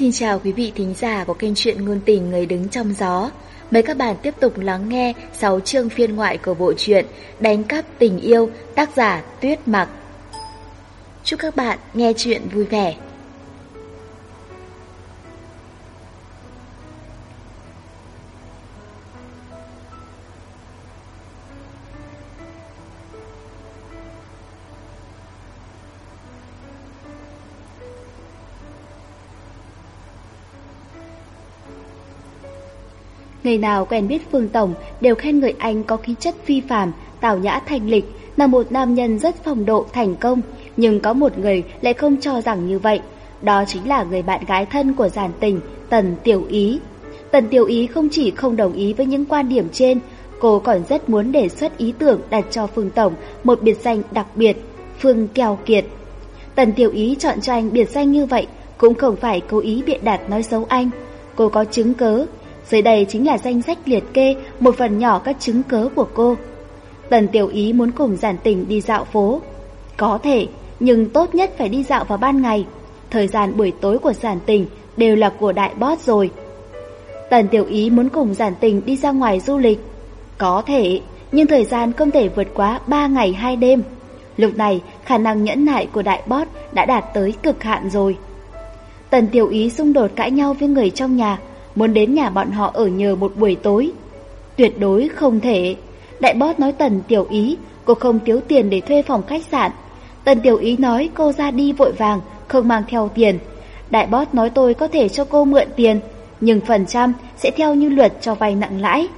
Xin chào quý vị thính giả của kênh truyện ngôn tình Người đứng trong gió. Mời các bạn tiếp tục lắng nghe 6 chương phiên ngoại của bộ truyện Đánh cắp tình yêu, tác giả Tuyết Mặc. Chúc các bạn nghe chuyện vui vẻ. Người nào quen biết Phương Tổng đều khen người anh có khí chất phi phàm, tào nhã thành lịch, là một nam nhân rất phong độ thành công, nhưng có một người lại không cho rằng như vậy. Đó chính là người bạn gái thân của giàn tình, Tần Tiểu Ý. Tần Tiểu Ý không chỉ không đồng ý với những quan điểm trên, cô còn rất muốn đề xuất ý tưởng đặt cho Phương Tổng một biệt danh đặc biệt, Phương kèo Kiệt. Tần Tiểu Ý chọn cho anh biệt danh như vậy cũng không phải cố ý biện đạt nói xấu anh. Cô có chứng cớ dưới đây chính là danh sách liệt kê một phần nhỏ các chứng cớ của cô. Tần Tiểu Ý muốn cùng Giản Tình đi dạo phố. Có thể, nhưng tốt nhất phải đi dạo vào ban ngày. Thời gian buổi tối của Giản Tình đều là của đại boss rồi. Tần Tiểu Ý muốn cùng Giản Tình đi ra ngoài du lịch. Có thể, nhưng thời gian không thể vượt quá 3 ngày 2 đêm. Lúc này, khả năng nhẫn nại của đại boss đã đạt tới cực hạn rồi. Tần Tiểu Ý xung đột cãi nhau với người trong nhà, muốn đến nhà bọn họ ở nhờ một buổi tối. Tuyệt đối không thể. Đại bót nói Tần Tiểu Ý, cô không thiếu tiền để thuê phòng khách sạn. Tần Tiểu Ý nói cô ra đi vội vàng, không mang theo tiền. Đại bót nói tôi có thể cho cô mượn tiền, nhưng phần trăm sẽ theo như luật cho vay nặng lãi.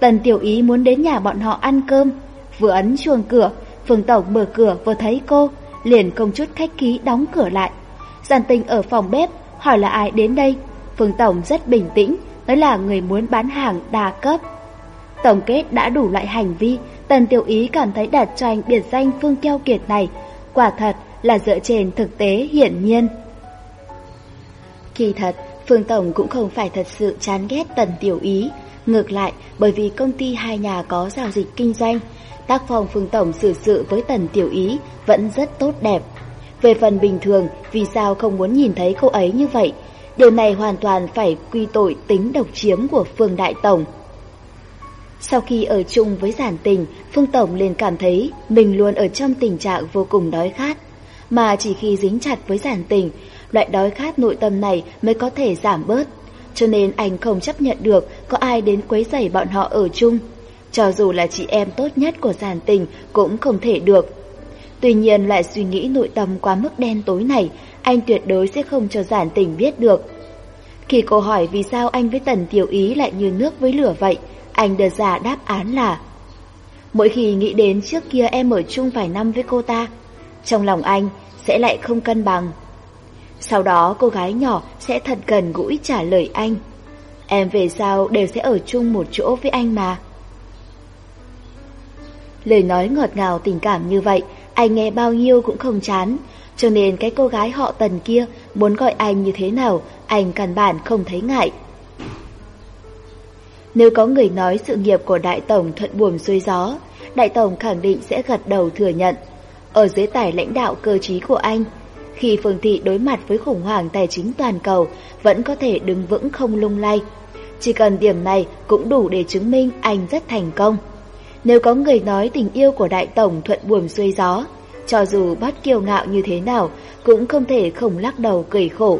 Tần Tiểu Ý muốn đến nhà bọn họ ăn cơm, vừa ấn chuồng cửa, Phương Tổng mở cửa vừa thấy cô, liền không chút khách khí đóng cửa lại. Giàn tình ở phòng bếp, hỏi là ai đến đây, Phương Tổng rất bình tĩnh, nói là người muốn bán hàng đa cấp. Tổng kết đã đủ loại hành vi, Tần Tiểu Ý cảm thấy đặt cho anh biệt danh Phương Keo Kiệt này, quả thật là dựa trên thực tế hiển nhiên. Kỳ thật, Phương Tổng cũng không phải thật sự chán ghét Tần Tiểu Ý, ngược lại bởi vì công ty hai nhà có giao dịch kinh doanh, tác phong Phương Tổng xử sự với Tần Tiểu Ý vẫn rất tốt đẹp. Về phần bình thường, vì sao không muốn nhìn thấy cô ấy như vậy, Điều này hoàn toàn phải quy tội tính độc chiếm của Phương Đại Tổng. Sau khi ở chung với giản tình, Phương Tổng liền cảm thấy mình luôn ở trong tình trạng vô cùng đói khát. Mà chỉ khi dính chặt với giản tình, loại đói khát nội tâm này mới có thể giảm bớt. Cho nên anh không chấp nhận được có ai đến quấy rầy bọn họ ở chung. Cho dù là chị em tốt nhất của giản tình cũng không thể được. Tuy nhiên loại suy nghĩ nội tâm quá mức đen tối này anh tuyệt đối sẽ không cho giản tình biết được. Khi cô hỏi vì sao anh với Tần Tiểu Ý lại như nước với lửa vậy, anh đưa ra đáp án là Mỗi khi nghĩ đến trước kia em ở chung vài năm với cô ta, trong lòng anh sẽ lại không cân bằng. Sau đó cô gái nhỏ sẽ thật gần gũi trả lời anh. Em về sau đều sẽ ở chung một chỗ với anh mà. Lời nói ngọt ngào tình cảm như vậy, anh nghe bao nhiêu cũng không chán, cho nên cái cô gái họ tần kia muốn gọi anh như thế nào, anh căn bản không thấy ngại. Nếu có người nói sự nghiệp của Đại Tổng thuận buồm xuôi gió, Đại Tổng khẳng định sẽ gật đầu thừa nhận. Ở dưới tải lãnh đạo cơ trí của anh, khi Phương Thị đối mặt với khủng hoảng tài chính toàn cầu, vẫn có thể đứng vững không lung lay. Chỉ cần điểm này cũng đủ để chứng minh anh rất thành công. Nếu có người nói tình yêu của Đại Tổng thuận buồm xuôi gió, cho dù bắt kiêu ngạo như thế nào, cũng không thể không lắc đầu cười khổ.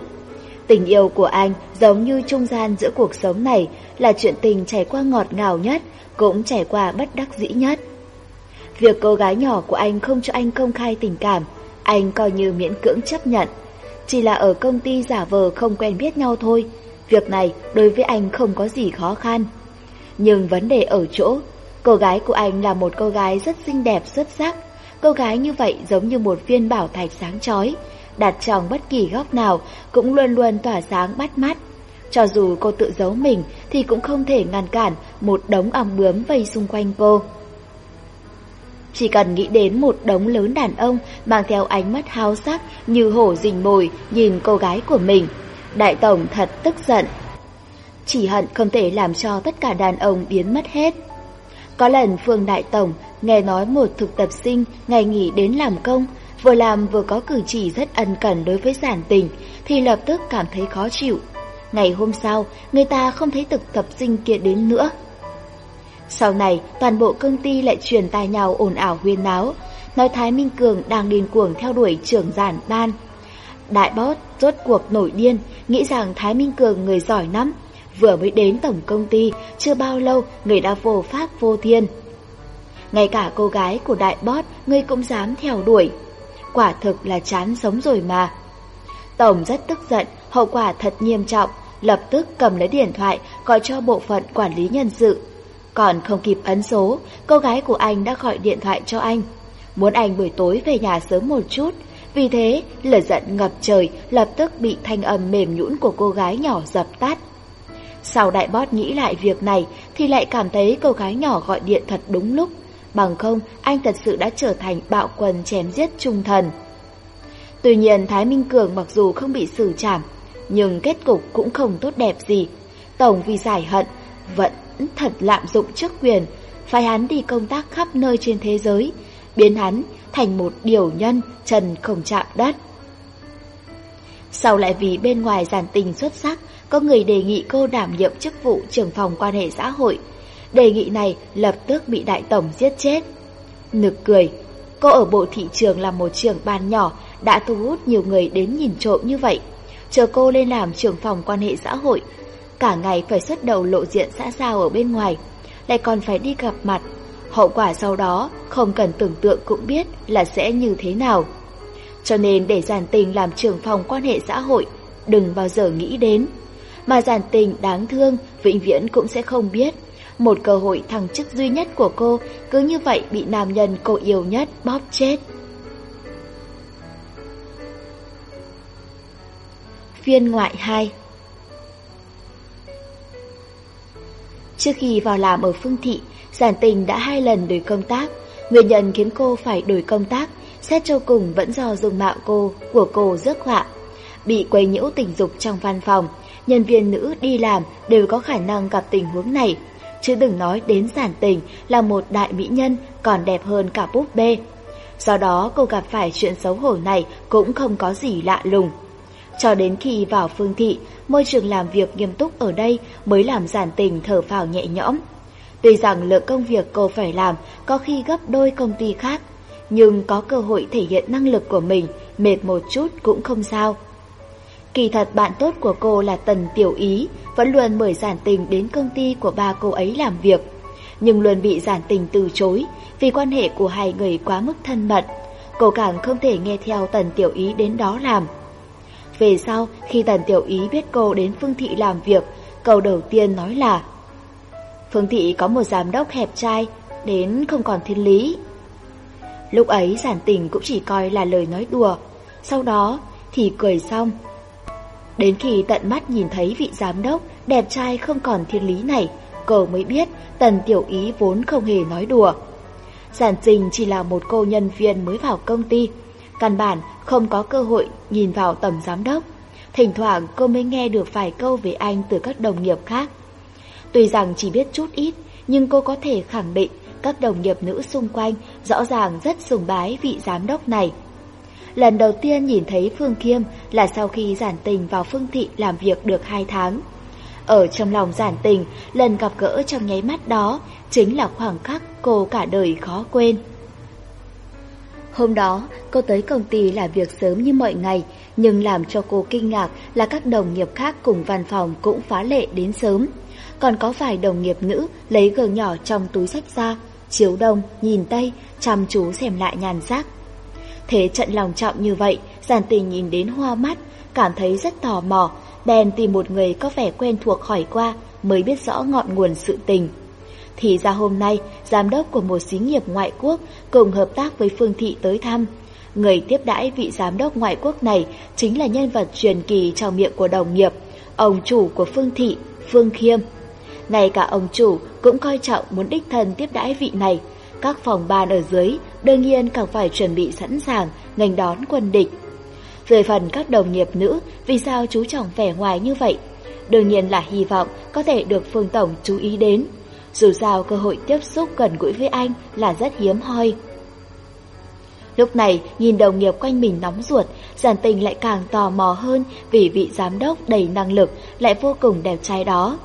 Tình yêu của anh giống như trung gian giữa cuộc sống này là chuyện tình trải qua ngọt ngào nhất, cũng trải qua bất đắc dĩ nhất. Việc cô gái nhỏ của anh không cho anh công khai tình cảm, anh coi như miễn cưỡng chấp nhận. Chỉ là ở công ty giả vờ không quen biết nhau thôi, việc này đối với anh không có gì khó khăn. Nhưng vấn đề ở chỗ, cô gái của anh là một cô gái rất xinh đẹp xuất sắc, Cô gái như vậy giống như một viên bảo thạch sáng chói, đặt trong bất kỳ góc nào cũng luôn luôn tỏa sáng bắt mắt. Cho dù cô tự giấu mình thì cũng không thể ngăn cản một đống ong bướm vây xung quanh cô. Chỉ cần nghĩ đến một đống lớn đàn ông mang theo ánh mắt háo sắc như hổ rình mồi nhìn cô gái của mình. Đại Tổng thật tức giận. Chỉ hận không thể làm cho tất cả đàn ông biến mất hết. Có lần Phương Đại Tổng nghe nói một thực tập sinh ngày nghỉ đến làm công, vừa làm vừa có cử chỉ rất ân cần đối với giản tình, thì lập tức cảm thấy khó chịu. Ngày hôm sau, người ta không thấy thực tập sinh kia đến nữa. Sau này, toàn bộ công ty lại truyền tai nhau ồn ào huyên náo, nói Thái Minh Cường đang điên cuồng theo đuổi trưởng giản ban. Đại boss rốt cuộc nổi điên, nghĩ rằng Thái Minh Cường người giỏi lắm, Vừa mới đến tổng công ty, chưa bao lâu người đã vô pháp vô thiên. Ngay cả cô gái của đại bót, người cũng dám theo đuổi. Quả thực là chán sống rồi mà. Tổng rất tức giận, hậu quả thật nghiêm trọng, lập tức cầm lấy điện thoại gọi cho bộ phận quản lý nhân sự. Còn không kịp ấn số, cô gái của anh đã gọi điện thoại cho anh. Muốn anh buổi tối về nhà sớm một chút, vì thế, lời giận ngập trời lập tức bị thanh âm mềm nhũn của cô gái nhỏ dập tắt sau đại bót nghĩ lại việc này thì lại cảm thấy cô gái nhỏ gọi điện thật đúng lúc. Bằng không, anh thật sự đã trở thành bạo quần chém giết trung thần. Tuy nhiên Thái Minh Cường mặc dù không bị xử trảm, nhưng kết cục cũng không tốt đẹp gì. Tổng vì giải hận, vẫn thật lạm dụng chức quyền, phải hắn đi công tác khắp nơi trên thế giới, biến hắn thành một điều nhân trần không chạm đất. Sau lại vì bên ngoài giản tình xuất sắc có người đề nghị cô đảm nhiệm chức vụ trưởng phòng quan hệ xã hội. Đề nghị này lập tức bị đại tổng giết chết. Nực cười, cô ở bộ thị trường là một trưởng ban nhỏ đã thu hút nhiều người đến nhìn trộm như vậy. Chờ cô lên làm trưởng phòng quan hệ xã hội, cả ngày phải xuất đầu lộ diện xã giao ở bên ngoài, lại còn phải đi gặp mặt. Hậu quả sau đó không cần tưởng tượng cũng biết là sẽ như thế nào. Cho nên để giàn tình làm trưởng phòng quan hệ xã hội, đừng bao giờ nghĩ đến mà giản tình đáng thương vĩnh viễn cũng sẽ không biết. Một cơ hội thăng chức duy nhất của cô cứ như vậy bị nam nhân cô yêu nhất bóp chết. Phiên ngoại 2 Trước khi vào làm ở Phương Thị, Giản Tình đã hai lần đổi công tác. Nguyên nhân khiến cô phải đổi công tác, xét cho cùng vẫn do dung mạo cô của cô rước họa. Bị quấy nhiễu tình dục trong văn phòng, nhân viên nữ đi làm đều có khả năng gặp tình huống này. Chứ đừng nói đến giản tình là một đại mỹ nhân còn đẹp hơn cả búp bê. Do đó cô gặp phải chuyện xấu hổ này cũng không có gì lạ lùng. Cho đến khi vào phương thị, môi trường làm việc nghiêm túc ở đây mới làm giản tình thở phào nhẹ nhõm. Tuy rằng lượng công việc cô phải làm có khi gấp đôi công ty khác, nhưng có cơ hội thể hiện năng lực của mình, mệt một chút cũng không sao. Kỳ thật bạn tốt của cô là Tần Tiểu Ý, vẫn luôn mời giản tình đến công ty của ba cô ấy làm việc. Nhưng luôn bị giản tình từ chối vì quan hệ của hai người quá mức thân mật. Cô càng không thể nghe theo Tần Tiểu Ý đến đó làm. Về sau, khi Tần Tiểu Ý biết cô đến Phương Thị làm việc, câu đầu tiên nói là Phương Thị có một giám đốc hẹp trai, đến không còn thiên lý. Lúc ấy giản tình cũng chỉ coi là lời nói đùa, sau đó thì cười xong Đến khi tận mắt nhìn thấy vị giám đốc đẹp trai không còn thiên lý này, cờ mới biết tần tiểu ý vốn không hề nói đùa. Giản Trình chỉ là một cô nhân viên mới vào công ty, căn bản không có cơ hội nhìn vào tầm giám đốc. Thỉnh thoảng cô mới nghe được vài câu về anh từ các đồng nghiệp khác. Tuy rằng chỉ biết chút ít, nhưng cô có thể khẳng định các đồng nghiệp nữ xung quanh rõ ràng rất sùng bái vị giám đốc này. Lần đầu tiên nhìn thấy Phương Kiêm là sau khi giản tình vào Phương Thị làm việc được 2 tháng. Ở trong lòng giản tình, lần gặp gỡ trong nháy mắt đó chính là khoảng khắc cô cả đời khó quên. Hôm đó, cô tới công ty làm việc sớm như mọi ngày, nhưng làm cho cô kinh ngạc là các đồng nghiệp khác cùng văn phòng cũng phá lệ đến sớm. Còn có vài đồng nghiệp nữ lấy gờ nhỏ trong túi sách ra, chiếu đông, nhìn tây, chăm chú xem lại nhàn rác. Thế trận lòng trọng như vậy, giản tình nhìn đến hoa mắt, cảm thấy rất tò mò, bèn tìm một người có vẻ quen thuộc hỏi qua mới biết rõ ngọn nguồn sự tình. Thì ra hôm nay, giám đốc của một xí nghiệp ngoại quốc cùng hợp tác với Phương Thị tới thăm. Người tiếp đãi vị giám đốc ngoại quốc này chính là nhân vật truyền kỳ trong miệng của đồng nghiệp, ông chủ của Phương Thị, Phương Khiêm. Ngay cả ông chủ cũng coi trọng muốn đích thân tiếp đãi vị này. Các phòng ban ở dưới đương nhiên càng phải chuẩn bị sẵn sàng ngành đón quân địch. Về phần các đồng nghiệp nữ, vì sao chú trọng vẻ ngoài như vậy? Đương nhiên là hy vọng có thể được Phương Tổng chú ý đến. Dù sao cơ hội tiếp xúc gần gũi với anh là rất hiếm hoi. Lúc này, nhìn đồng nghiệp quanh mình nóng ruột, giản tình lại càng tò mò hơn vì vị giám đốc đầy năng lực lại vô cùng đẹp trai đó.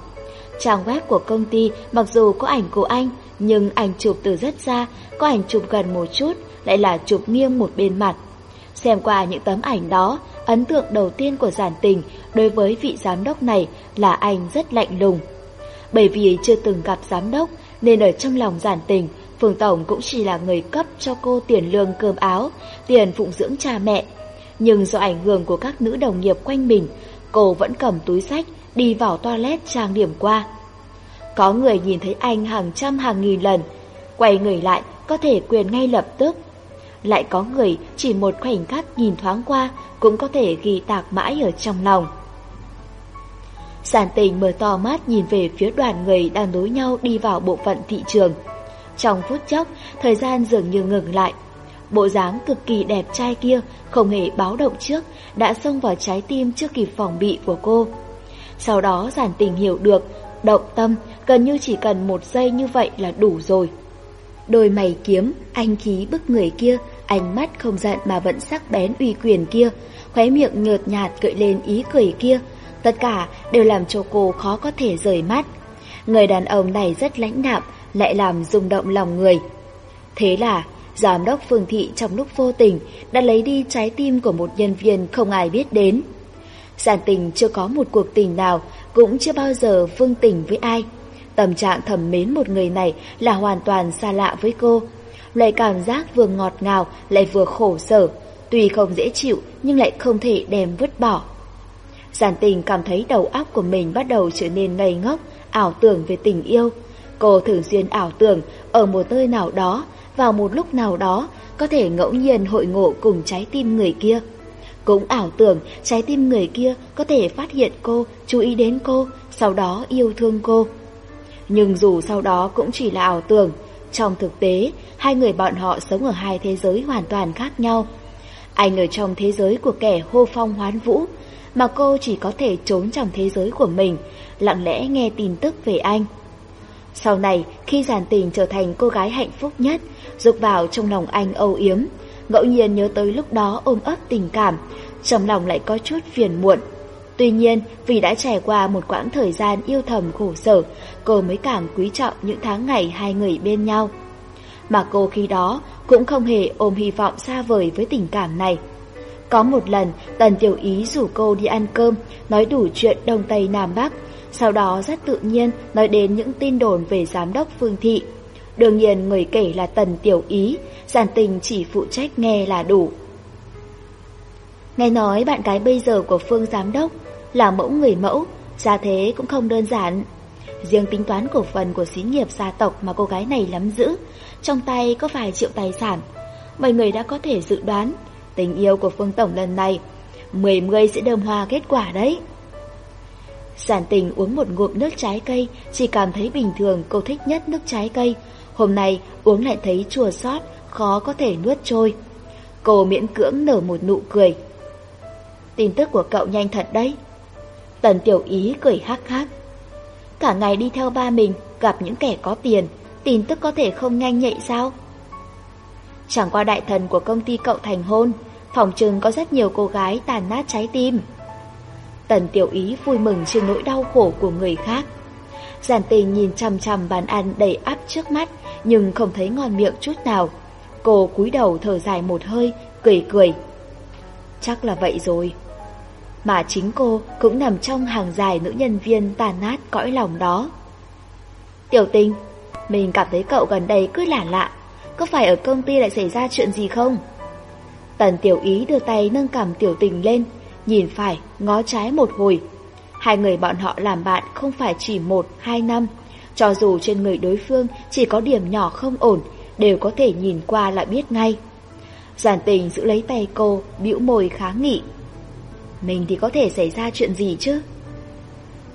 Trang web của công ty mặc dù có ảnh của anh nhưng ảnh chụp từ rất xa, có ảnh chụp gần một chút, lại là chụp nghiêng một bên mặt. Xem qua những tấm ảnh đó, ấn tượng đầu tiên của giản tình đối với vị giám đốc này là anh rất lạnh lùng. Bởi vì chưa từng gặp giám đốc, nên ở trong lòng giản tình, Phương Tổng cũng chỉ là người cấp cho cô tiền lương cơm áo, tiền phụng dưỡng cha mẹ. Nhưng do ảnh hưởng của các nữ đồng nghiệp quanh mình, cô vẫn cầm túi sách, đi vào toilet trang điểm qua. Có người nhìn thấy anh hàng trăm hàng nghìn lần, quay người lại có thể quyền ngay lập tức. Lại có người chỉ một khoảnh khắc nhìn thoáng qua cũng có thể ghi tạc mãi ở trong lòng. Sản tình mở to mắt nhìn về phía đoàn người đang đối nhau đi vào bộ phận thị trường. Trong phút chốc, thời gian dường như ngừng lại. Bộ dáng cực kỳ đẹp trai kia không hề báo động trước, đã xông vào trái tim trước kịp phòng bị của cô. Sau đó giản tình hiểu được, động tâm gần như chỉ cần một giây như vậy là đủ rồi. Đôi mày kiếm, anh khí bức người kia, ánh mắt không giận mà vẫn sắc bén uy quyền kia, khóe miệng nhợt nhạt gợi lên ý cười kia, tất cả đều làm cho cô khó có thể rời mắt. Người đàn ông này rất lãnh đạm, lại làm rung động lòng người. Thế là, giám đốc phường thị trong lúc vô tình đã lấy đi trái tim của một nhân viên không ai biết đến. Giản tình chưa có một cuộc tình nào, cũng chưa bao giờ vương tình với ai. Tâm trạng thầm mến một người này là hoàn toàn xa lạ với cô. Loại cảm giác vừa ngọt ngào lại vừa khổ sở, tuy không dễ chịu nhưng lại không thể đem vứt bỏ. Giản tình cảm thấy đầu óc của mình bắt đầu trở nên ngây ngốc, ảo tưởng về tình yêu. Cô thường xuyên ảo tưởng ở một nơi nào đó, vào một lúc nào đó, có thể ngẫu nhiên hội ngộ cùng trái tim người kia. Cũng ảo tưởng trái tim người kia có thể phát hiện cô, chú ý đến cô, sau đó yêu thương cô. Nhưng dù sau đó cũng chỉ là ảo tưởng, trong thực tế, hai người bọn họ sống ở hai thế giới hoàn toàn khác nhau. Anh ở trong thế giới của kẻ hô phong hoán vũ, mà cô chỉ có thể trốn trong thế giới của mình, lặng lẽ nghe tin tức về anh. Sau này, khi giản tình trở thành cô gái hạnh phúc nhất, dục vào trong lòng anh âu yếm, ngẫu nhiên nhớ tới lúc đó ôm ấp tình cảm, trong lòng lại có chút phiền muộn. Tuy nhiên, vì đã trải qua một quãng thời gian yêu thầm khổ sở, cô mới càng quý trọng những tháng ngày hai người bên nhau. Mà cô khi đó cũng không hề ôm hy vọng xa vời với tình cảm này. Có một lần, Tần Tiểu Ý rủ cô đi ăn cơm, nói đủ chuyện Đông Tây Nam Bắc, sau đó rất tự nhiên nói đến những tin đồn về giám đốc Phương Thị. Đương nhiên người kể là Tần Tiểu Ý, giản tình chỉ phụ trách nghe là đủ. Nghe nói bạn gái bây giờ của Phương giám đốc là mẫu người mẫu, gia thế cũng không đơn giản. Riêng tính toán cổ phần của xí nghiệp gia tộc mà cô gái này nắm giữ, trong tay có vài triệu tài sản. Mọi người đã có thể dự đoán tình yêu của Phương Tổng lần này, mười mươi sẽ đơm hoa kết quả đấy. Giản tình uống một ngụm nước trái cây, chỉ cảm thấy bình thường cô thích nhất nước trái cây. Hôm nay uống lại thấy chua xót, khó có thể nuốt trôi. Cô miễn cưỡng nở một nụ cười. Tin tức của cậu nhanh thật đấy. Tần Tiểu Ý cười hắc hắc. Cả ngày đi theo ba mình, gặp những kẻ có tiền, tin tức có thể không nhanh nhạy sao? Chẳng qua đại thần của công ty cậu thành hôn, phòng trường có rất nhiều cô gái tàn nát trái tim. Tần Tiểu Ý vui mừng trên nỗi đau khổ của người khác. Giản tình nhìn chằm chằm bàn ăn đầy áp trước mắt, nhưng không thấy ngon miệng chút nào. Cô cúi đầu thở dài một hơi, cười cười. Chắc là vậy rồi mà chính cô cũng nằm trong hàng dài nữ nhân viên tàn nát cõi lòng đó. Tiểu Tinh, mình cảm thấy cậu gần đây cứ lạ lạ, có phải ở công ty lại xảy ra chuyện gì không? Tần tiểu ý đưa tay nâng cằm tiểu tình lên, nhìn phải, ngó trái một hồi. Hai người bọn họ làm bạn không phải chỉ một, hai năm. Cho dù trên người đối phương chỉ có điểm nhỏ không ổn, đều có thể nhìn qua là biết ngay. Giản tình giữ lấy tay cô, bĩu môi khá nghị. Mình thì có thể xảy ra chuyện gì chứ?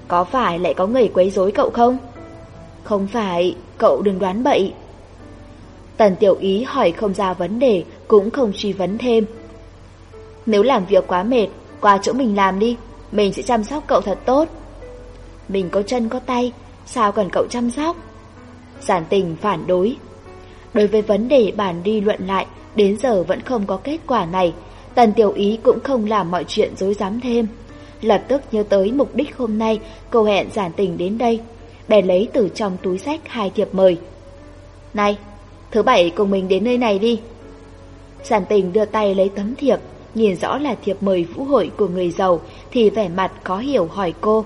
Có phải lại có người quấy rối cậu không? Không phải, Cậu đừng đoán bậy. Tần tiểu ý hỏi không ra vấn đề, Cũng không truy vấn thêm. Nếu làm việc quá mệt, Qua chỗ mình làm đi, Mình sẽ chăm sóc cậu thật tốt. Mình có chân, có tay, Sao cần cậu chăm sóc? Giản tình phản đối. Đối với vấn đề bàn đi luận lại, Đến giờ vẫn không có kết quả này Tần Tiểu Ý cũng không làm mọi chuyện dối dám thêm. Lập tức nhớ tới mục đích hôm nay, cô hẹn giản tình đến đây. bè lấy từ trong túi sách hai thiệp mời. Này, thứ bảy cùng mình đến nơi này đi. Giản tình đưa tay lấy tấm thiệp, nhìn rõ là thiệp mời vũ hội của người giàu thì vẻ mặt khó hiểu hỏi cô.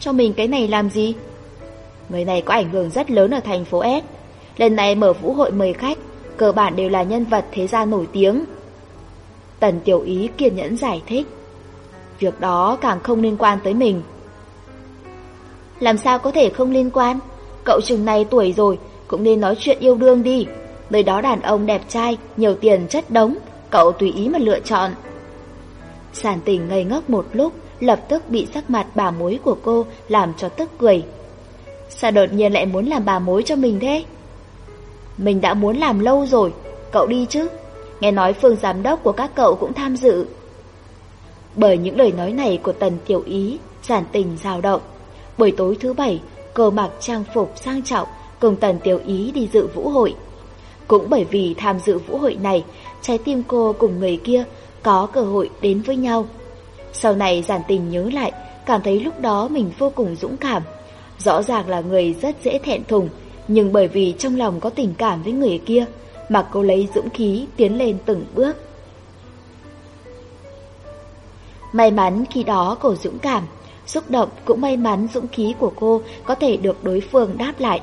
Cho mình cái này làm gì? Người này có ảnh hưởng rất lớn ở thành phố S. Lần này mở vũ hội mời khách, cơ bản đều là nhân vật thế gia nổi tiếng. Tần Tiểu Ý kiên nhẫn giải thích. Việc đó càng không liên quan tới mình. Làm sao có thể không liên quan? Cậu chừng này tuổi rồi, cũng nên nói chuyện yêu đương đi. Nơi đó đàn ông đẹp trai, nhiều tiền chất đống, cậu tùy ý mà lựa chọn. Sản tình ngây ngốc một lúc, lập tức bị sắc mặt bà mối của cô làm cho tức cười. Sao đột nhiên lại muốn làm bà mối cho mình thế? Mình đã muốn làm lâu rồi, cậu đi chứ? Nghe nói phương giám đốc của các cậu cũng tham dự. Bởi những lời nói này của Tần Tiểu Ý, giản tình dao động. Buổi tối thứ bảy, cơ mặc trang phục sang trọng cùng Tần Tiểu Ý đi dự vũ hội. Cũng bởi vì tham dự vũ hội này, trái tim cô cùng người kia có cơ hội đến với nhau. Sau này giản tình nhớ lại, cảm thấy lúc đó mình vô cùng dũng cảm. Rõ ràng là người rất dễ thẹn thùng, nhưng bởi vì trong lòng có tình cảm với người kia, mà cô lấy dũng khí tiến lên từng bước. May mắn khi đó cô dũng cảm, xúc động cũng may mắn dũng khí của cô có thể được đối phương đáp lại.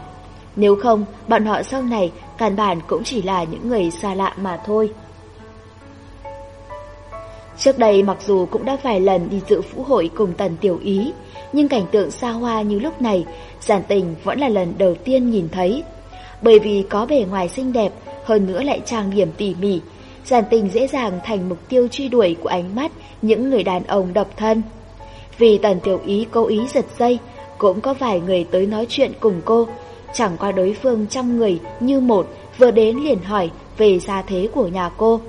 Nếu không, bọn họ sau này căn bản cũng chỉ là những người xa lạ mà thôi. Trước đây mặc dù cũng đã vài lần đi dự vũ hội cùng tần tiểu ý, nhưng cảnh tượng xa hoa như lúc này, giản tình vẫn là lần đầu tiên nhìn thấy. Bởi vì có bề ngoài xinh đẹp hơn nữa lại trang điểm tỉ mỉ, Giản tình dễ dàng thành mục tiêu truy đuổi của ánh mắt những người đàn ông độc thân. Vì tần tiểu ý cố ý giật dây, cũng có vài người tới nói chuyện cùng cô, chẳng qua đối phương trăm người như một vừa đến liền hỏi về gia thế của nhà cô.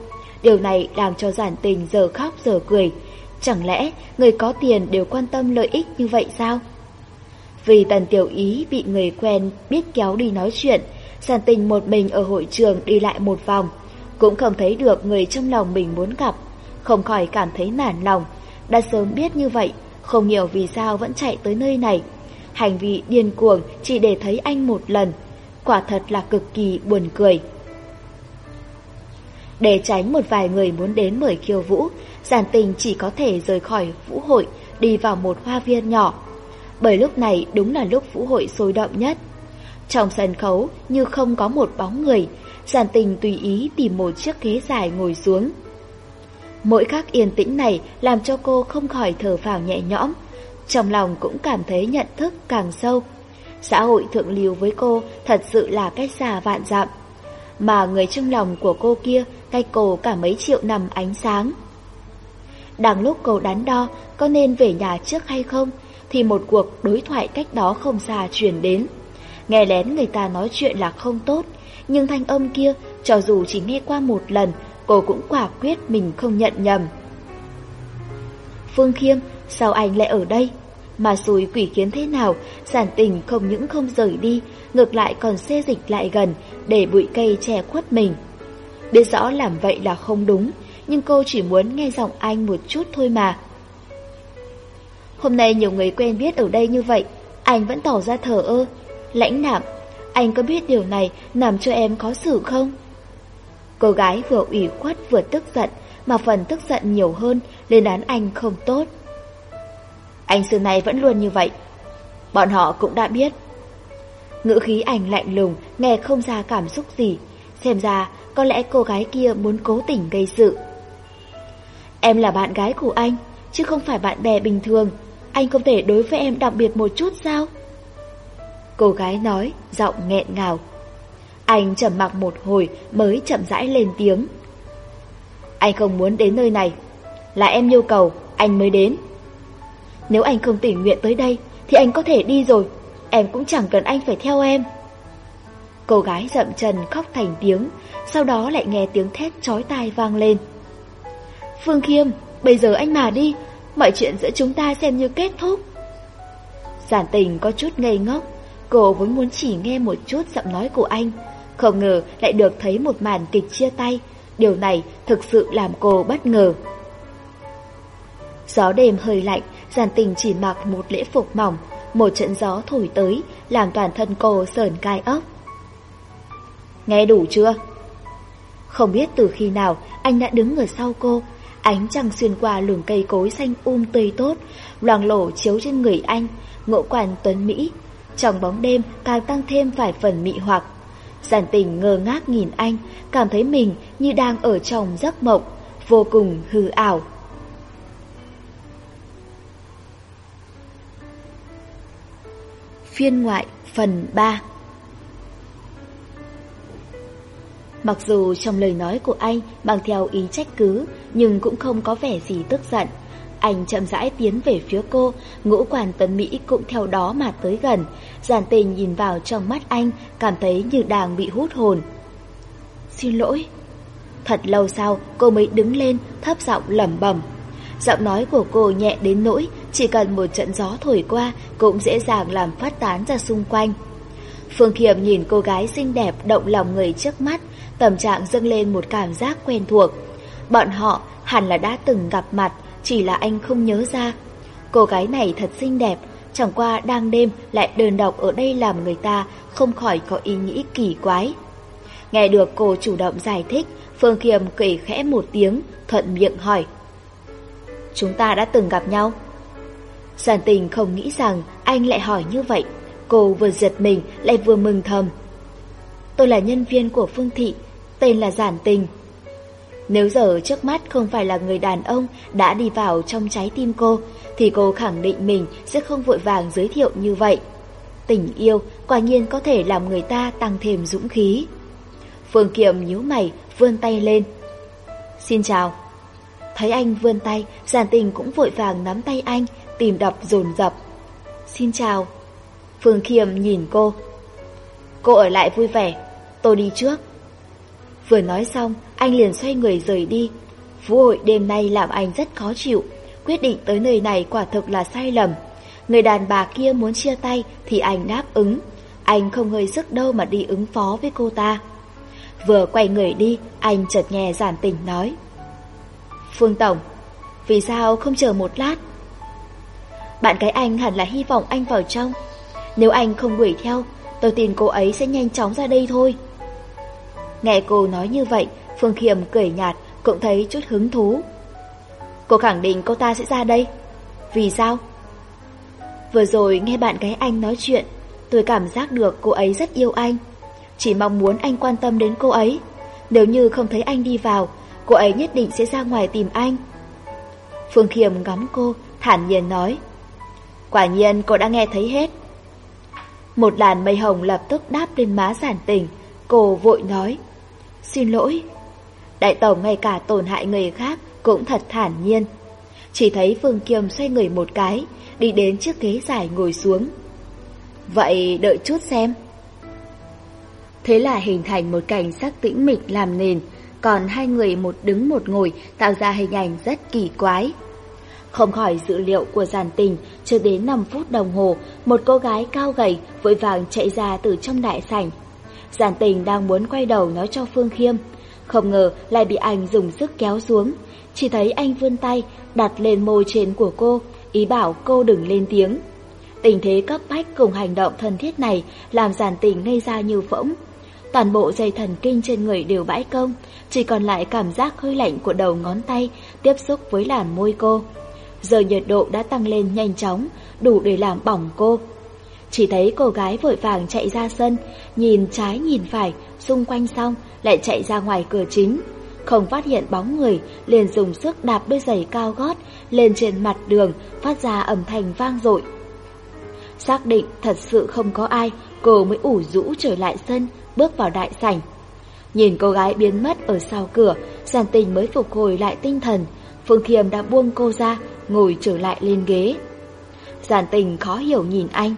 Điều này làm cho giản tình giờ khóc giờ cười. Chẳng lẽ người có tiền đều quan tâm lợi ích như vậy sao? Vì tần tiểu ý bị người quen biết kéo đi nói chuyện, Giản tình một mình ở hội trường đi lại một vòng, cũng không thấy được người trong lòng mình muốn gặp, không khỏi cảm thấy nản lòng. Đã sớm biết như vậy, không hiểu vì sao vẫn chạy tới nơi này. Hành vi điên cuồng chỉ để thấy anh một lần, quả thật là cực kỳ buồn cười. Để tránh một vài người muốn đến mời khiêu vũ, giản tình chỉ có thể rời khỏi vũ hội, đi vào một hoa viên nhỏ. Bởi lúc này đúng là lúc vũ hội sôi động nhất, trong sân khấu như không có một bóng người, giản tình tùy ý tìm một chiếc ghế dài ngồi xuống. Mỗi khắc yên tĩnh này làm cho cô không khỏi thở phào nhẹ nhõm, trong lòng cũng cảm thấy nhận thức càng sâu. Xã hội thượng lưu với cô thật sự là cách xa vạn dặm, mà người trong lòng của cô kia cách cô cả mấy triệu năm ánh sáng. Đang lúc cô đắn đo có nên về nhà trước hay không, thì một cuộc đối thoại cách đó không xa truyền đến. Nghe lén người ta nói chuyện là không tốt, nhưng thanh âm kia, cho dù chỉ nghe qua một lần, cô cũng quả quyết mình không nhận nhầm. Phương Khiêm, sao anh lại ở đây? Mà xùi quỷ kiến thế nào, giản tình không những không rời đi, ngược lại còn xê dịch lại gần, để bụi cây che khuất mình. Biết rõ làm vậy là không đúng, nhưng cô chỉ muốn nghe giọng anh một chút thôi mà. Hôm nay nhiều người quen biết ở đây như vậy, anh vẫn tỏ ra thờ ơ, lãnh đạm, anh có biết điều này làm cho em khó xử không? Cô gái vừa ủy khuất vừa tức giận, mà phần tức giận nhiều hơn lên án anh không tốt. Anh xưa này vẫn luôn như vậy, bọn họ cũng đã biết. Ngữ khí anh lạnh lùng, nghe không ra cảm xúc gì, xem ra có lẽ cô gái kia muốn cố tình gây sự. Em là bạn gái của anh, chứ không phải bạn bè bình thường, anh không thể đối với em đặc biệt một chút sao? Cô gái nói, giọng nghẹn ngào. Anh trầm mặc một hồi mới chậm rãi lên tiếng. Anh không muốn đến nơi này. Là em yêu cầu, anh mới đến. Nếu anh không tỉnh nguyện tới đây, thì anh có thể đi rồi. Em cũng chẳng cần anh phải theo em. Cô gái rậm chân khóc thành tiếng, sau đó lại nghe tiếng thét chói tai vang lên. Phương Khiêm, bây giờ anh mà đi, mọi chuyện giữa chúng ta xem như kết thúc. Giản tình có chút ngây ngốc, Cô vốn muốn chỉ nghe một chút giọng nói của anh, không ngờ lại được thấy một màn kịch chia tay. Điều này thực sự làm cô bất ngờ. Gió đêm hơi lạnh, giàn tình chỉ mặc một lễ phục mỏng, một trận gió thổi tới, làm toàn thân cô sờn gai ốc. Nghe đủ chưa? Không biết từ khi nào anh đã đứng ở sau cô, ánh trăng xuyên qua lùm cây cối xanh um tươi tốt, loang lổ chiếu trên người anh, ngộ quản tuấn Mỹ trong bóng đêm càng tăng thêm vài phần mị hoặc. Giản tình ngơ ngác nhìn anh, cảm thấy mình như đang ở trong giấc mộng, vô cùng hư ảo. Phiên ngoại phần 3 Mặc dù trong lời nói của anh mang theo ý trách cứ, nhưng cũng không có vẻ gì tức giận. Anh chậm rãi tiến về phía cô, ngũ quản tấn Mỹ cũng theo đó mà tới gần, Giản tình nhìn vào trong mắt anh, cảm thấy như đang bị hút hồn. Xin lỗi. Thật lâu sau, cô mới đứng lên, thấp giọng lẩm bẩm. Giọng nói của cô nhẹ đến nỗi, chỉ cần một trận gió thổi qua cũng dễ dàng làm phát tán ra xung quanh. Phương Khiêm nhìn cô gái xinh đẹp động lòng người trước mắt, tâm trạng dâng lên một cảm giác quen thuộc. Bọn họ hẳn là đã từng gặp mặt, chỉ là anh không nhớ ra. Cô gái này thật xinh đẹp, chẳng qua đang đêm lại đơn độc ở đây làm người ta không khỏi có ý nghĩ kỳ quái. Nghe được cô chủ động giải thích, Phương Khiêm cười khẽ một tiếng, thuận miệng hỏi. Chúng ta đã từng gặp nhau. Giản tình không nghĩ rằng anh lại hỏi như vậy. Cô vừa giật mình lại vừa mừng thầm. Tôi là nhân viên của Phương Thị, tên là Giản Tình. Nếu giờ trước mắt không phải là người đàn ông đã đi vào trong trái tim cô, thì cô khẳng định mình sẽ không vội vàng giới thiệu như vậy. Tình yêu quả nhiên có thể làm người ta tăng thêm dũng khí. Phương Kiệm nhíu mày, vươn tay lên. Xin chào. Thấy anh vươn tay, giản tình cũng vội vàng nắm tay anh, tìm đập dồn dập. Xin chào. Phương Kiệm nhìn cô. Cô ở lại vui vẻ, tôi đi trước. Vừa nói xong, anh liền xoay người rời đi. Phú hội đêm nay làm anh rất khó chịu. Quyết định tới nơi này quả thực là sai lầm. Người đàn bà kia muốn chia tay thì anh đáp ứng. Anh không hơi sức đâu mà đi ứng phó với cô ta. Vừa quay người đi, anh chợt nghe giản tình nói. Phương Tổng, vì sao không chờ một lát? Bạn cái anh hẳn là hy vọng anh vào trong. Nếu anh không đuổi theo, tôi tin cô ấy sẽ nhanh chóng ra đây thôi. Nghe cô nói như vậy, Phương Khiêm cười nhạt, cũng thấy chút hứng thú. Cô khẳng định cô ta sẽ ra đây. Vì sao? Vừa rồi nghe bạn gái anh nói chuyện, tôi cảm giác được cô ấy rất yêu anh. Chỉ mong muốn anh quan tâm đến cô ấy. Nếu như không thấy anh đi vào, cô ấy nhất định sẽ ra ngoài tìm anh. Phương Khiêm ngắm cô, thản nhiên nói. Quả nhiên cô đã nghe thấy hết. Một làn mây hồng lập tức đáp lên má giản tình, cô vội nói. Xin lỗi, Đại tổng ngay cả tổn hại người khác cũng thật thản nhiên. Chỉ thấy Phương Kiêm xoay người một cái, đi đến chiếc ghế dài ngồi xuống. Vậy đợi chút xem. Thế là hình thành một cảnh sắc tĩnh mịch làm nền, còn hai người một đứng một ngồi tạo ra hình ảnh rất kỳ quái. Không khỏi dự liệu của giàn tình, chưa đến 5 phút đồng hồ, một cô gái cao gầy vội vàng chạy ra từ trong đại sảnh. Giản tình đang muốn quay đầu nói cho Phương Khiêm, không ngờ lại bị anh dùng sức kéo xuống. Chỉ thấy anh vươn tay, đặt lên môi trên của cô, ý bảo cô đừng lên tiếng. Tình thế cấp bách cùng hành động thân thiết này làm giản tình ngây ra như phỗng. Toàn bộ dây thần kinh trên người đều bãi công, chỉ còn lại cảm giác hơi lạnh của đầu ngón tay tiếp xúc với làn môi cô. Giờ nhiệt độ đã tăng lên nhanh chóng, đủ để làm bỏng cô, chỉ thấy cô gái vội vàng chạy ra sân, nhìn trái nhìn phải, xung quanh xong lại chạy ra ngoài cửa chính. Không phát hiện bóng người, liền dùng sức đạp đôi giày cao gót lên trên mặt đường, phát ra âm thanh vang dội. Xác định thật sự không có ai, cô mới ủ rũ trở lại sân, bước vào đại sảnh. Nhìn cô gái biến mất ở sau cửa, giàn tình mới phục hồi lại tinh thần. Phương Khiêm đã buông cô ra, ngồi trở lại lên ghế. Giàn tình khó hiểu nhìn anh.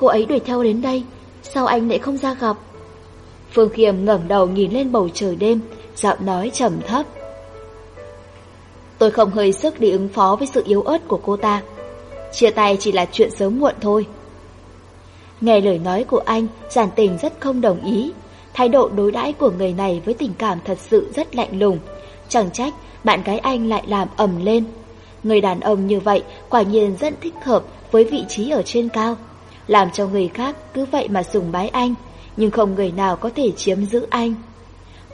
Cô ấy đuổi theo đến đây, sao anh lại không ra gặp? Phương Khiêm ngẩng đầu nhìn lên bầu trời đêm, giọng nói trầm thấp. Tôi không hơi sức để ứng phó với sự yếu ớt của cô ta. Chia tay chỉ là chuyện sớm muộn thôi. Nghe lời nói của anh, giản tình rất không đồng ý. Thái độ đối đãi của người này với tình cảm thật sự rất lạnh lùng. Chẳng trách bạn gái anh lại làm ẩm lên. Người đàn ông như vậy quả nhiên rất thích hợp với vị trí ở trên cao làm cho người khác cứ vậy mà sùng bái anh, nhưng không người nào có thể chiếm giữ anh.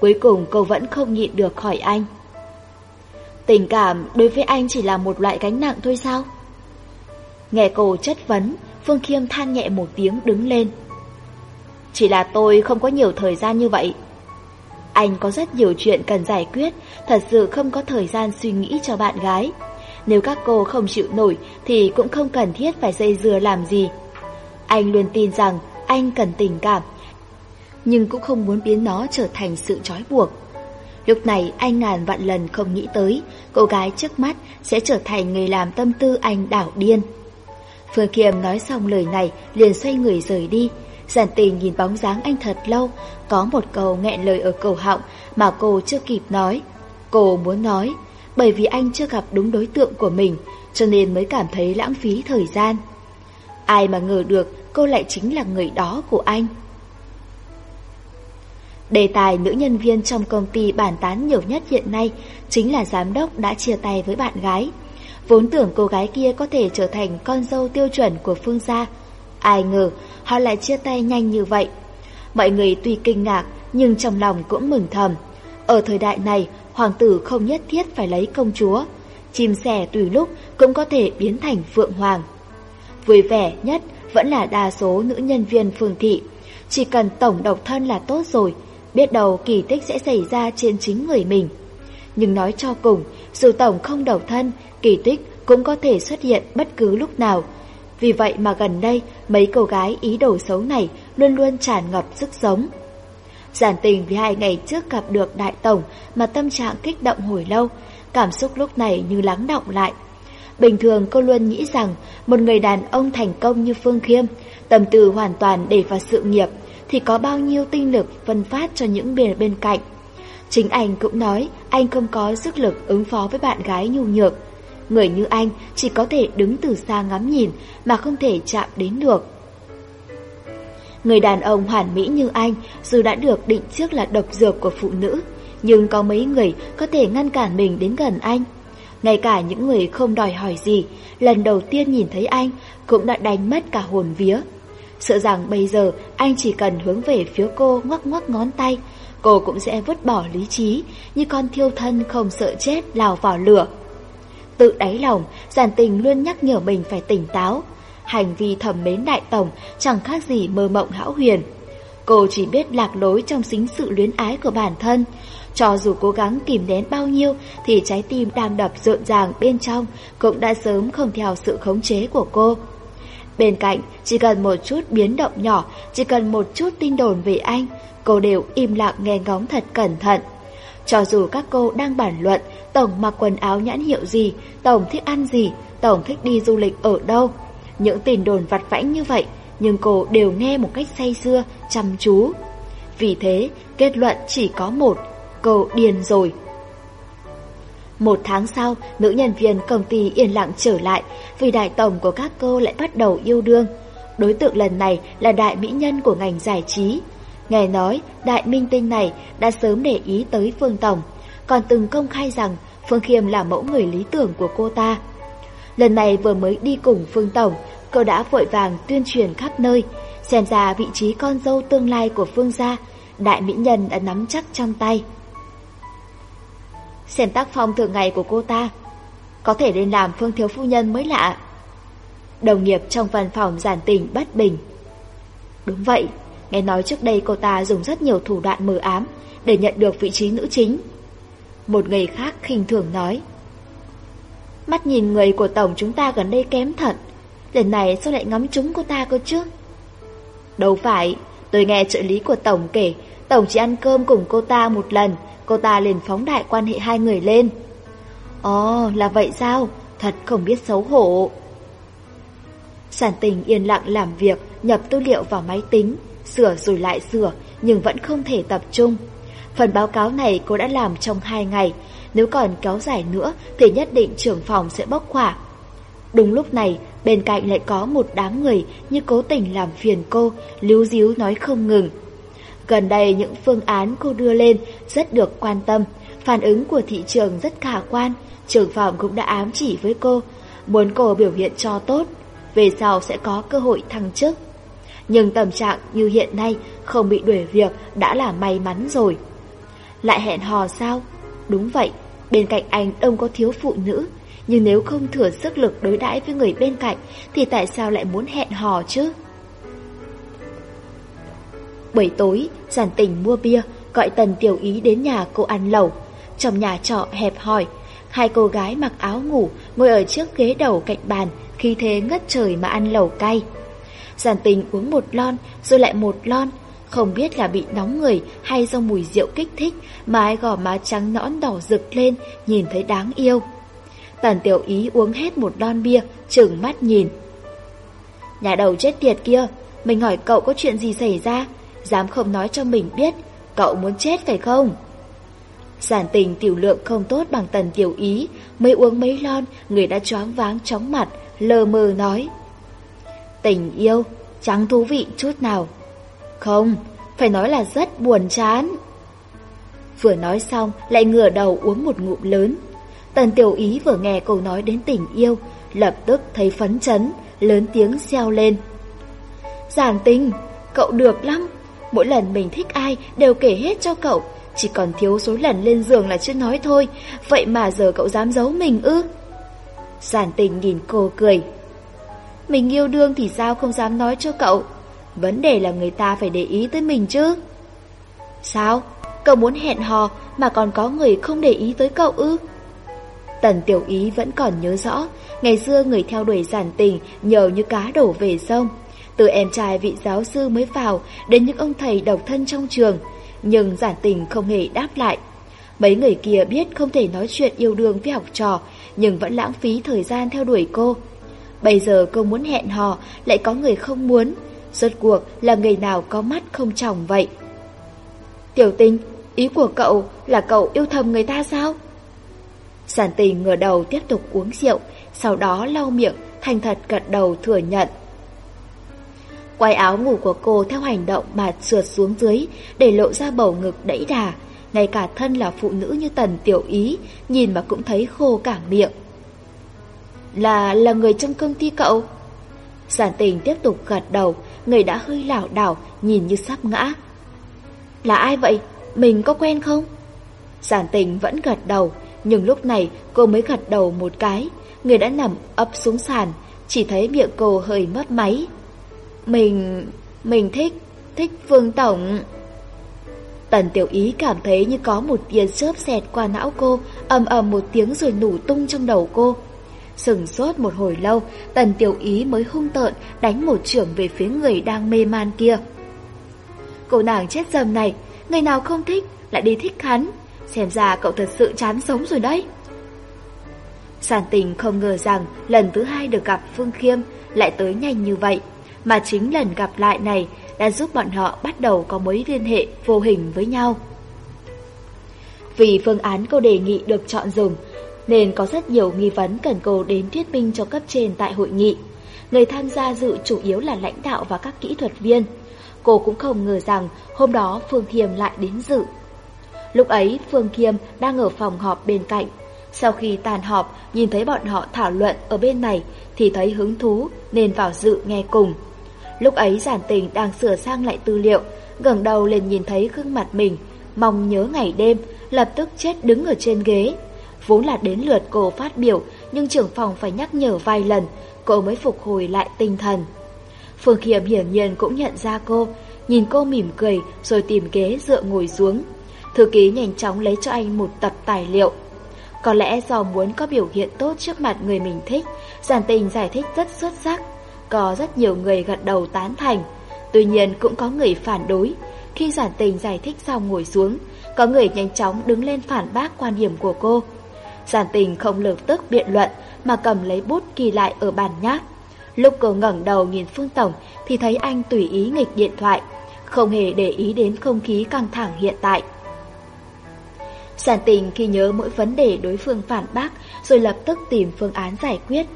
Cuối cùng cô vẫn không nhịn được khỏi anh. Tình cảm đối với anh chỉ là một loại gánh nặng thôi sao? Nghe cô chất vấn, Phương Khiêm than nhẹ một tiếng đứng lên. Chỉ là tôi không có nhiều thời gian như vậy. Anh có rất nhiều chuyện cần giải quyết, thật sự không có thời gian suy nghĩ cho bạn gái. Nếu các cô không chịu nổi thì cũng không cần thiết phải dây dưa làm gì. Anh luôn tin rằng anh cần tình cảm, nhưng cũng không muốn biến nó trở thành sự trói buộc. Lúc này anh ngàn vạn lần không nghĩ tới cô gái trước mắt sẽ trở thành người làm tâm tư anh đảo điên. Phương Kiềm nói xong lời này liền xoay người rời đi. Giản tình nhìn bóng dáng anh thật lâu, có một câu nghẹn lời ở cổ họng mà cô chưa kịp nói. Cô muốn nói, bởi vì anh chưa gặp đúng đối tượng của mình, cho nên mới cảm thấy lãng phí thời gian. Ai mà ngờ được cô lại chính là người đó của anh. Đề tài nữ nhân viên trong công ty bàn tán nhiều nhất hiện nay chính là giám đốc đã chia tay với bạn gái. Vốn tưởng cô gái kia có thể trở thành con dâu tiêu chuẩn của Phương gia. Ai ngờ họ lại chia tay nhanh như vậy. Mọi người tuy kinh ngạc nhưng trong lòng cũng mừng thầm. Ở thời đại này, hoàng tử không nhất thiết phải lấy công chúa. Chim sẻ tùy lúc cũng có thể biến thành phượng hoàng. Vui vẻ nhất vẫn là đa số nữ nhân viên phường thị. Chỉ cần tổng độc thân là tốt rồi, biết đâu kỳ tích sẽ xảy ra trên chính người mình. Nhưng nói cho cùng, dù tổng không độc thân, kỳ tích cũng có thể xuất hiện bất cứ lúc nào. Vì vậy mà gần đây, mấy cô gái ý đồ xấu này luôn luôn tràn ngập sức sống. Giản tình vì hai ngày trước gặp được đại tổng mà tâm trạng kích động hồi lâu, cảm xúc lúc này như lắng động lại. Bình thường cô luôn nghĩ rằng một người đàn ông thành công như Phương Khiêm, tầm từ hoàn toàn để vào sự nghiệp, thì có bao nhiêu tinh lực phân phát cho những bề bên cạnh. Chính anh cũng nói anh không có sức lực ứng phó với bạn gái nhu nhược. Người như anh chỉ có thể đứng từ xa ngắm nhìn mà không thể chạm đến được. Người đàn ông hoàn mỹ như anh dù đã được định trước là độc dược của phụ nữ, nhưng có mấy người có thể ngăn cản mình đến gần anh. Ngay cả những người không đòi hỏi gì, lần đầu tiên nhìn thấy anh cũng đã đánh mất cả hồn vía. Sợ rằng bây giờ anh chỉ cần hướng về phía cô ngoắc ngoắc ngón tay, cô cũng sẽ vứt bỏ lý trí như con thiêu thân không sợ chết lao vào lửa. Tự đáy lòng, giản tình luôn nhắc nhở mình phải tỉnh táo. Hành vi thầm mến đại tổng chẳng khác gì mơ mộng hão huyền. Cô chỉ biết lạc lối trong xính sự luyến ái của bản thân, cho dù cố gắng kìm nén bao nhiêu thì trái tim đang đập rộn ràng bên trong cũng đã sớm không theo sự khống chế của cô. Bên cạnh, chỉ cần một chút biến động nhỏ, chỉ cần một chút tin đồn về anh, cô đều im lặng nghe ngóng thật cẩn thận. Cho dù các cô đang bàn luận Tổng mặc quần áo nhãn hiệu gì, Tổng thích ăn gì, Tổng thích đi du lịch ở đâu. Những tin đồn vặt vãnh như vậy, nhưng cô đều nghe một cách say xưa, chăm chú. Vì thế, kết luận chỉ có một, Cô điền rồi. Một tháng sau, nữ nhân viên công ty yên lặng trở lại vì đại tổng của các cô lại bắt đầu yêu đương. Đối tượng lần này là đại mỹ nhân của ngành giải trí. Nghe nói, đại minh tinh này đã sớm để ý tới Phương Tổng, còn từng công khai rằng Phương Khiêm là mẫu người lý tưởng của cô ta. Lần này vừa mới đi cùng Phương Tổng, cô đã vội vàng tuyên truyền khắp nơi, xem ra vị trí con dâu tương lai của Phương gia, đại mỹ nhân đã nắm chắc trong tay. Xem tác phong thường ngày của cô ta. Có thể lên làm phương thiếu phu nhân mới lạ. Đồng nghiệp trong văn phòng giản tình bất bình. Đúng vậy, Nghe nói trước đây cô ta dùng rất nhiều thủ đoạn mờ ám Để nhận được vị trí nữ chính. Một người khác khinh thường nói, Mắt nhìn người của tổng chúng ta gần đây kém thật, Lần này sao lại ngắm chúng cô ta cơ chứ? Đâu phải, Tôi nghe trợ lý của tổng kể, Tổng chỉ ăn cơm cùng cô ta một lần cô ta liền phóng đại quan hệ hai người lên. Ồ, là vậy sao? Thật không biết xấu hổ. Sản tình yên lặng làm việc, nhập tư liệu vào máy tính, sửa rồi lại sửa, nhưng vẫn không thể tập trung. Phần báo cáo này cô đã làm trong hai ngày, nếu còn kéo dài nữa thì nhất định trưởng phòng sẽ bốc khỏa. Đúng lúc này, bên cạnh lại có một đám người như cố tình làm phiền cô, líu díu nói không ngừng. Gần đây những phương án cô đưa lên rất được quan tâm, phản ứng của thị trường rất khả quan, trưởng phòng cũng đã ám chỉ với cô, muốn cô biểu hiện cho tốt, về sau sẽ có cơ hội thăng chức. Nhưng tâm trạng như hiện nay không bị đuổi việc đã là may mắn rồi. Lại hẹn hò sao? Đúng vậy, bên cạnh anh ông có thiếu phụ nữ, nhưng nếu không thừa sức lực đối đãi với người bên cạnh thì tại sao lại muốn hẹn hò chứ? Buổi tối, giản tình mua bia, gọi tần tiểu ý đến nhà cô ăn lẩu. Trong nhà trọ hẹp hòi, hai cô gái mặc áo ngủ ngồi ở trước ghế đầu cạnh bàn, khi thế ngất trời mà ăn lẩu cay. Giản tình uống một lon, rồi lại một lon, không biết là bị nóng người hay do mùi rượu kích thích mái gò má trắng nõn đỏ rực lên, nhìn thấy đáng yêu. Tần tiểu ý uống hết một lon bia, trừng mắt nhìn. Nhà đầu chết tiệt kia, mình hỏi cậu có chuyện gì xảy ra, dám không nói cho mình biết, cậu muốn chết phải không? Giản tình tiểu lượng không tốt bằng tần tiểu ý, mới uống mấy lon, người đã choáng váng chóng mặt, lờ mờ nói. Tình yêu, chẳng thú vị chút nào. Không, phải nói là rất buồn chán. Vừa nói xong, lại ngửa đầu uống một ngụm lớn. Tần tiểu ý vừa nghe câu nói đến tình yêu, lập tức thấy phấn chấn, lớn tiếng xeo lên. Giản tình, cậu được lắm, Mỗi lần mình thích ai đều kể hết cho cậu Chỉ còn thiếu số lần lên giường là chưa nói thôi Vậy mà giờ cậu dám giấu mình ư Giản tình nhìn cô cười Mình yêu đương thì sao không dám nói cho cậu Vấn đề là người ta phải để ý tới mình chứ Sao? Cậu muốn hẹn hò mà còn có người không để ý tới cậu ư? Tần Tiểu Ý vẫn còn nhớ rõ, ngày xưa người theo đuổi giản tình nhờ như cá đổ về sông. Từ em trai vị giáo sư mới vào đến những ông thầy độc thân trong trường, nhưng giản tình không hề đáp lại. Mấy người kia biết không thể nói chuyện yêu đương với học trò, nhưng vẫn lãng phí thời gian theo đuổi cô. Bây giờ cô muốn hẹn hò, lại có người không muốn. Rốt cuộc là người nào có mắt không chồng vậy? Tiểu tinh ý của cậu là cậu yêu thầm người ta sao? Giản tình ngửa đầu tiếp tục uống rượu, sau đó lau miệng, thành thật gật đầu thừa nhận quay áo ngủ của cô theo hành động mà trượt xuống dưới, để lộ ra bầu ngực đẫy đà. Ngay cả thân là phụ nữ như tần tiểu ý, nhìn mà cũng thấy khô cả miệng. Là, là người trong công ty cậu? Giản tình tiếp tục gật đầu, người đã hơi lảo đảo, nhìn như sắp ngã. Là ai vậy? Mình có quen không? Giản tình vẫn gật đầu, nhưng lúc này cô mới gật đầu một cái, người đã nằm ấp xuống sàn, chỉ thấy miệng cô hơi mất máy. Mình... mình thích... thích Vương Tổng... Tần tiểu ý cảm thấy như có một tia chớp xẹt qua não cô, ầm ầm một tiếng rồi nổ tung trong đầu cô. Sừng sốt một hồi lâu, tần tiểu ý mới hung tợn đánh một trưởng về phía người đang mê man kia. Cô nàng chết dầm này, người nào không thích lại đi thích hắn, xem ra cậu thật sự chán sống rồi đấy. sàn tình không ngờ rằng lần thứ hai được gặp Phương Khiêm lại tới nhanh như vậy mà chính lần gặp lại này đã giúp bọn họ bắt đầu có mối liên hệ vô hình với nhau. Vì phương án cô đề nghị được chọn dùng, nên có rất nhiều nghi vấn cần cô đến thuyết minh cho cấp trên tại hội nghị. Người tham gia dự chủ yếu là lãnh đạo và các kỹ thuật viên. Cô cũng không ngờ rằng hôm đó Phương Thiêm lại đến dự. Lúc ấy Phương Thiêm đang ở phòng họp bên cạnh. Sau khi tàn họp, nhìn thấy bọn họ thảo luận ở bên này thì thấy hứng thú nên vào dự nghe cùng. Lúc ấy giản tình đang sửa sang lại tư liệu, ngẩng đầu lên nhìn thấy gương mặt mình, mong nhớ ngày đêm, lập tức chết đứng ở trên ghế. Vốn là đến lượt cô phát biểu, nhưng trưởng phòng phải nhắc nhở vài lần, cô mới phục hồi lại tinh thần. Phương Khiêm hiển nhiên cũng nhận ra cô, nhìn cô mỉm cười rồi tìm ghế dựa ngồi xuống. Thư ký nhanh chóng lấy cho anh một tập tài liệu. Có lẽ do muốn có biểu hiện tốt trước mặt người mình thích, giản tình giải thích rất xuất sắc có rất nhiều người gật đầu tán thành, tuy nhiên cũng có người phản đối. Khi giản tình giải thích xong ngồi xuống, có người nhanh chóng đứng lên phản bác quan điểm của cô. Giản tình không lập tức biện luận mà cầm lấy bút kỳ lại ở bàn nháp. Lúc cô ngẩng đầu nhìn Phương Tổng thì thấy anh tùy ý nghịch điện thoại, không hề để ý đến không khí căng thẳng hiện tại. Giản tình khi nhớ mỗi vấn đề đối phương phản bác rồi lập tức tìm phương án giải quyết.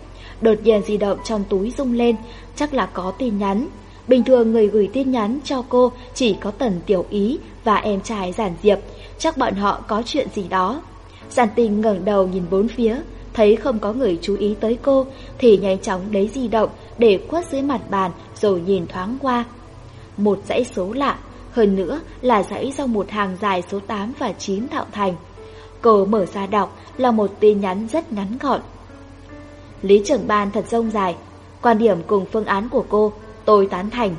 Đột nhiên di động trong túi rung lên, chắc là có tin nhắn. Bình thường người gửi tin nhắn cho cô chỉ có Tần Tiểu Ý và em trai Giản Diệp, chắc bọn họ có chuyện gì đó. Giản Tình ngẩng đầu nhìn bốn phía, thấy không có người chú ý tới cô thì nhanh chóng lấy di động để quất dưới mặt bàn rồi nhìn thoáng qua. Một dãy số lạ, hơn nữa là dãy do một hàng dài số 8 và 9 tạo thành. Cô mở ra đọc là một tin nhắn rất ngắn gọn. Lý trưởng ban thật rông dài. Quan điểm cùng phương án của cô, tôi tán thành.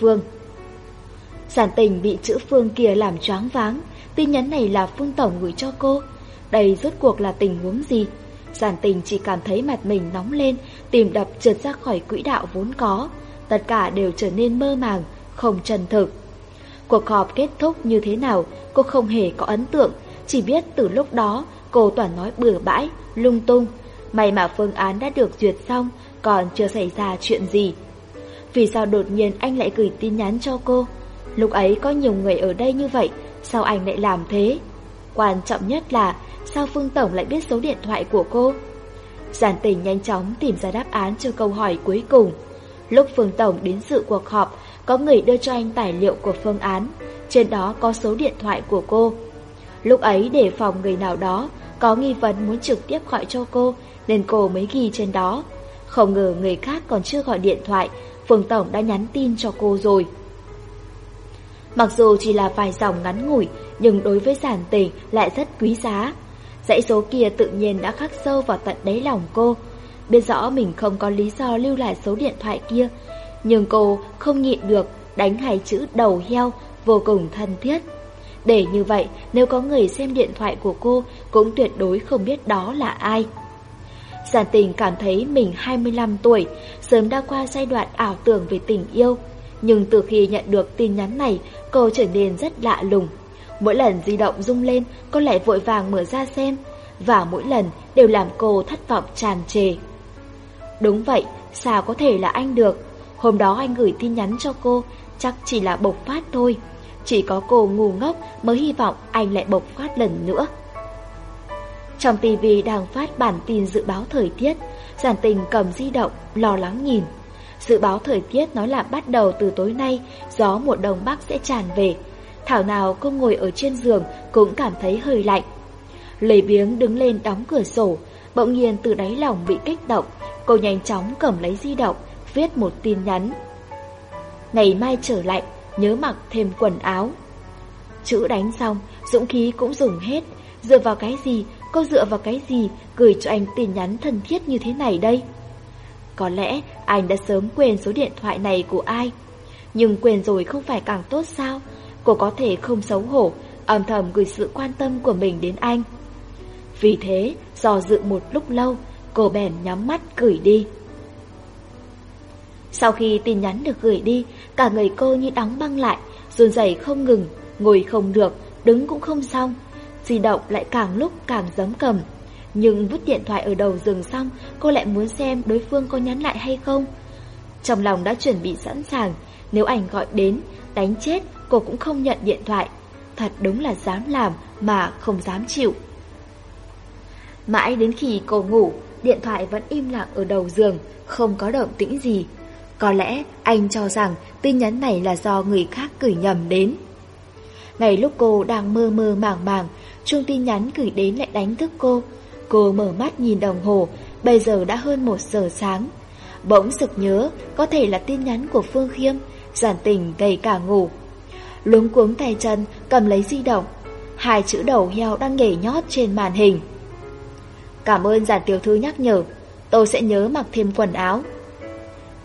Phương Giản tình bị chữ Phương kia làm choáng váng, tin nhắn này là Phương Tổng gửi cho cô. Đây rốt cuộc là tình huống gì? Giản tình chỉ cảm thấy mặt mình nóng lên, tìm đập trượt ra khỏi quỹ đạo vốn có. Tất cả đều trở nên mơ màng, không chân thực. Cuộc họp kết thúc như thế nào, cô không hề có ấn tượng, chỉ biết từ lúc đó cô toàn nói bừa bãi, lung tung, May mà phương án đã được duyệt xong, còn chưa xảy ra chuyện gì. Vì sao đột nhiên anh lại gửi tin nhắn cho cô? Lúc ấy có nhiều người ở đây như vậy, sao anh lại làm thế? Quan trọng nhất là sao Phương Tổng lại biết số điện thoại của cô? Giản tình nhanh chóng tìm ra đáp án cho câu hỏi cuối cùng. Lúc Phương Tổng đến dự cuộc họp, có người đưa cho anh tài liệu của phương án, trên đó có số điện thoại của cô. Lúc ấy để phòng người nào đó, có nghi vấn muốn trực tiếp gọi cho cô nên cô mới ghi trên đó. Không ngờ người khác còn chưa gọi điện thoại, Phương Tổng đã nhắn tin cho cô rồi. Mặc dù chỉ là vài dòng ngắn ngủi, nhưng đối với giản tình lại rất quý giá. Dãy số kia tự nhiên đã khắc sâu vào tận đáy lòng cô. Biết rõ mình không có lý do lưu lại số điện thoại kia, nhưng cô không nhịn được đánh hai chữ đầu heo vô cùng thân thiết. Để như vậy, nếu có người xem điện thoại của cô cũng tuyệt đối không biết đó là ai. Giản tình cảm thấy mình 25 tuổi, sớm đã qua giai đoạn ảo tưởng về tình yêu. Nhưng từ khi nhận được tin nhắn này, cô trở nên rất lạ lùng. Mỗi lần di động rung lên, cô lại vội vàng mở ra xem, và mỗi lần đều làm cô thất vọng tràn trề. Đúng vậy, sao có thể là anh được? Hôm đó anh gửi tin nhắn cho cô, chắc chỉ là bộc phát thôi. Chỉ có cô ngu ngốc mới hy vọng anh lại bộc phát lần nữa. Trong TV đang phát bản tin dự báo thời tiết, giản tình cầm di động, lo lắng nhìn. Dự báo thời tiết nói là bắt đầu từ tối nay, gió mùa đông bắc sẽ tràn về. Thảo nào cô ngồi ở trên giường cũng cảm thấy hơi lạnh. Lê biếng đứng lên đóng cửa sổ, bỗng nhiên từ đáy lòng bị kích động, cô nhanh chóng cầm lấy di động, viết một tin nhắn. Ngày mai trở lạnh, nhớ mặc thêm quần áo. Chữ đánh xong, dũng khí cũng dùng hết, dựa vào cái gì cô dựa vào cái gì gửi cho anh tin nhắn thân thiết như thế này đây? Có lẽ anh đã sớm quên số điện thoại này của ai. Nhưng quên rồi không phải càng tốt sao? Cô có thể không xấu hổ, âm thầm gửi sự quan tâm của mình đến anh. Vì thế, do dự một lúc lâu, cô bèn nhắm mắt gửi đi. Sau khi tin nhắn được gửi đi, cả người cô như đóng băng lại, run rẩy không ngừng, ngồi không được, đứng cũng không xong, di động lại càng lúc càng giấm cầm. Nhưng vứt điện thoại ở đầu giường xong, cô lại muốn xem đối phương có nhắn lại hay không. Trong lòng đã chuẩn bị sẵn sàng, nếu ảnh gọi đến, đánh chết cô cũng không nhận điện thoại. Thật đúng là dám làm mà không dám chịu. Mãi đến khi cô ngủ, điện thoại vẫn im lặng ở đầu giường, không có động tĩnh gì. Có lẽ anh cho rằng tin nhắn này là do người khác gửi nhầm đến. Ngày lúc cô đang mơ mơ màng màng, chuông tin nhắn gửi đến lại đánh thức cô. Cô mở mắt nhìn đồng hồ, bây giờ đã hơn một giờ sáng. Bỗng sực nhớ, có thể là tin nhắn của Phương Khiêm, giản tình gầy cả ngủ. Luống cuống tay chân, cầm lấy di động. Hai chữ đầu heo đang nhảy nhót trên màn hình. Cảm ơn giản tiểu thư nhắc nhở, tôi sẽ nhớ mặc thêm quần áo.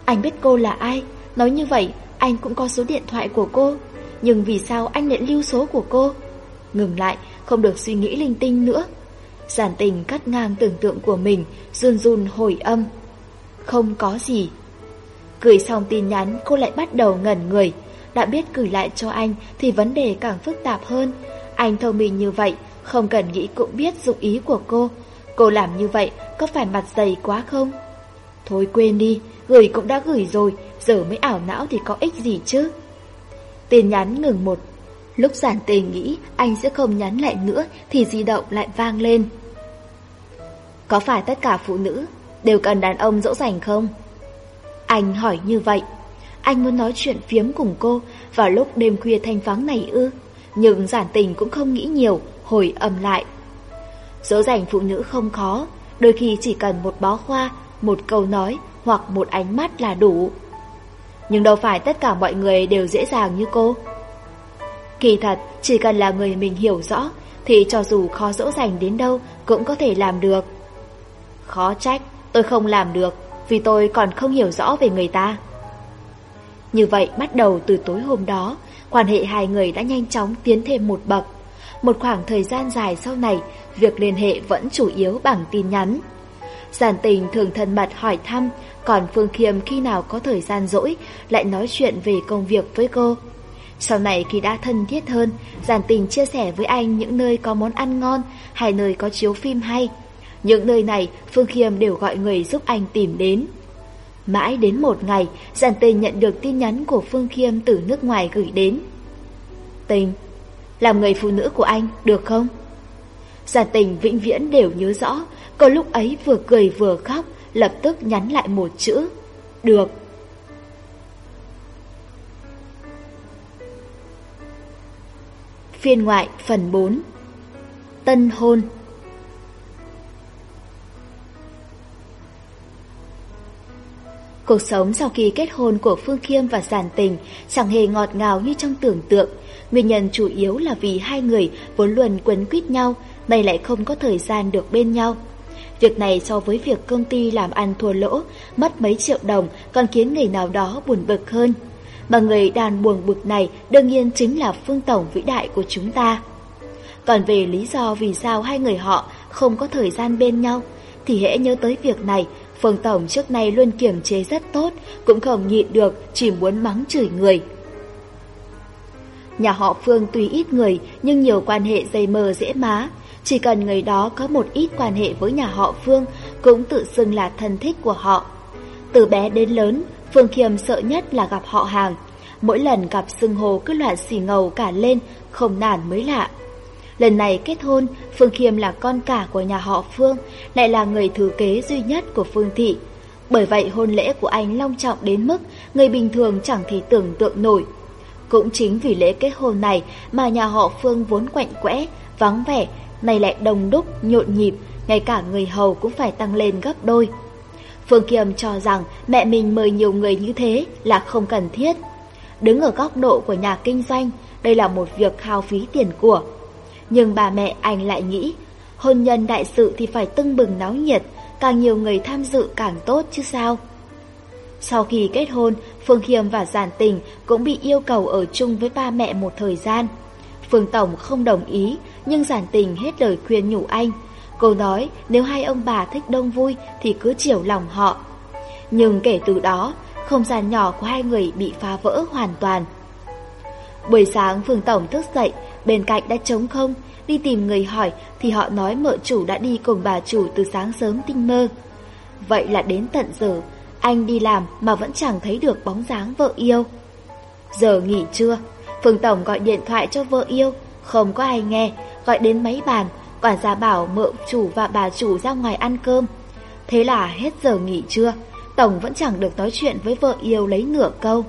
Anh biết cô là ai, nói như vậy anh cũng có số điện thoại của cô, nhưng vì sao anh lại lưu số của cô? Ngừng lại, không được suy nghĩ linh tinh nữa. Giản tình cắt ngang tưởng tượng của mình, run run hồi âm. Không có gì. Gửi xong tin nhắn, cô lại bắt đầu ngẩn người. Đã biết gửi lại cho anh thì vấn đề càng phức tạp hơn. Anh thông minh như vậy, không cần nghĩ cũng biết dụng ý của cô. Cô làm như vậy có phải mặt dày quá không? Thôi quên đi, gửi cũng đã gửi rồi, giờ mới ảo não thì có ích gì chứ? Tin nhắn ngừng một Lúc giản tề nghĩ anh sẽ không nhắn lại nữa thì di động lại vang lên. Có phải tất cả phụ nữ đều cần đàn ông dỗ dành không? Anh hỏi như vậy. Anh muốn nói chuyện phiếm cùng cô vào lúc đêm khuya thanh vắng này ư. Nhưng giản tình cũng không nghĩ nhiều, hồi ầm lại. Dỗ dành phụ nữ không khó, đôi khi chỉ cần một bó hoa, một câu nói hoặc một ánh mắt là đủ. Nhưng đâu phải tất cả mọi người đều dễ dàng như cô. Cô. Kỳ thật, chỉ cần là người mình hiểu rõ, thì cho dù khó dỗ dành đến đâu cũng có thể làm được. Khó trách, tôi không làm được, vì tôi còn không hiểu rõ về người ta. Như vậy bắt đầu từ tối hôm đó, quan hệ hai người đã nhanh chóng tiến thêm một bậc. Một khoảng thời gian dài sau này, việc liên hệ vẫn chủ yếu bằng tin nhắn. Giản tình thường thân mật hỏi thăm, còn Phương Khiêm khi nào có thời gian rỗi lại nói chuyện về công việc với cô. Sau này khi đã thân thiết hơn, giản tình chia sẻ với anh những nơi có món ăn ngon hay nơi có chiếu phim hay. Những nơi này Phương Khiêm đều gọi người giúp anh tìm đến. Mãi đến một ngày, giản tình nhận được tin nhắn của Phương Khiêm từ nước ngoài gửi đến. Tình, làm người phụ nữ của anh được không? Giản tình vĩnh viễn đều nhớ rõ, có lúc ấy vừa cười vừa khóc, lập tức nhắn lại một chữ. Được. Phiên ngoại phần 4 Tân hôn Cuộc sống sau khi kết hôn của Phương Khiêm và Giản Tình chẳng hề ngọt ngào như trong tưởng tượng. Nguyên nhân chủ yếu là vì hai người vốn luôn quấn quýt nhau, nay lại không có thời gian được bên nhau. Việc này so với việc công ty làm ăn thua lỗ, mất mấy triệu đồng còn khiến người nào đó buồn bực hơn. Mà người đàn buồn bực này đương nhiên chính là phương tổng vĩ đại của chúng ta. Còn về lý do vì sao hai người họ không có thời gian bên nhau, thì hãy nhớ tới việc này, Phương Tổng trước nay luôn kiểm chế rất tốt, cũng không nhịn được, chỉ muốn mắng chửi người. Nhà họ Phương tuy ít người, nhưng nhiều quan hệ dây mờ dễ má. Chỉ cần người đó có một ít quan hệ với nhà họ Phương, cũng tự xưng là thân thích của họ. Từ bé đến lớn, Phương Kiềm sợ nhất là gặp họ hàng. Mỗi lần gặp sưng hồ cứ loạn xì ngầu cả lên, không nản mới lạ. Lần này kết hôn, Phương Kiềm là con cả của nhà họ Phương, lại là người thừa kế duy nhất của Phương Thị. Bởi vậy hôn lễ của anh long trọng đến mức người bình thường chẳng thể tưởng tượng nổi. Cũng chính vì lễ kết hôn này mà nhà họ Phương vốn quạnh quẽ, vắng vẻ, này lại đông đúc, nhộn nhịp, ngay cả người hầu cũng phải tăng lên gấp đôi. Phương Kiềm cho rằng mẹ mình mời nhiều người như thế là không cần thiết. Đứng ở góc độ của nhà kinh doanh, đây là một việc hao phí tiền của. Nhưng bà mẹ anh lại nghĩ, hôn nhân đại sự thì phải tưng bừng náo nhiệt, càng nhiều người tham dự càng tốt chứ sao. Sau khi kết hôn, Phương Kiềm và Giản Tình cũng bị yêu cầu ở chung với ba mẹ một thời gian. Phương Tổng không đồng ý, nhưng Giản Tình hết lời khuyên nhủ anh – Cô nói nếu hai ông bà thích đông vui thì cứ chiều lòng họ. Nhưng kể từ đó, không gian nhỏ của hai người bị phá vỡ hoàn toàn. Buổi sáng Phương Tổng thức dậy, bên cạnh đã trống không, đi tìm người hỏi thì họ nói mợ chủ đã đi cùng bà chủ từ sáng sớm tinh mơ. Vậy là đến tận giờ, anh đi làm mà vẫn chẳng thấy được bóng dáng vợ yêu. Giờ nghỉ trưa, Phương Tổng gọi điện thoại cho vợ yêu, không có ai nghe, gọi đến máy bàn Quản gia bảo mợ chủ và bà chủ ra ngoài ăn cơm. Thế là hết giờ nghỉ trưa, Tổng vẫn chẳng được nói chuyện với vợ yêu lấy nửa câu.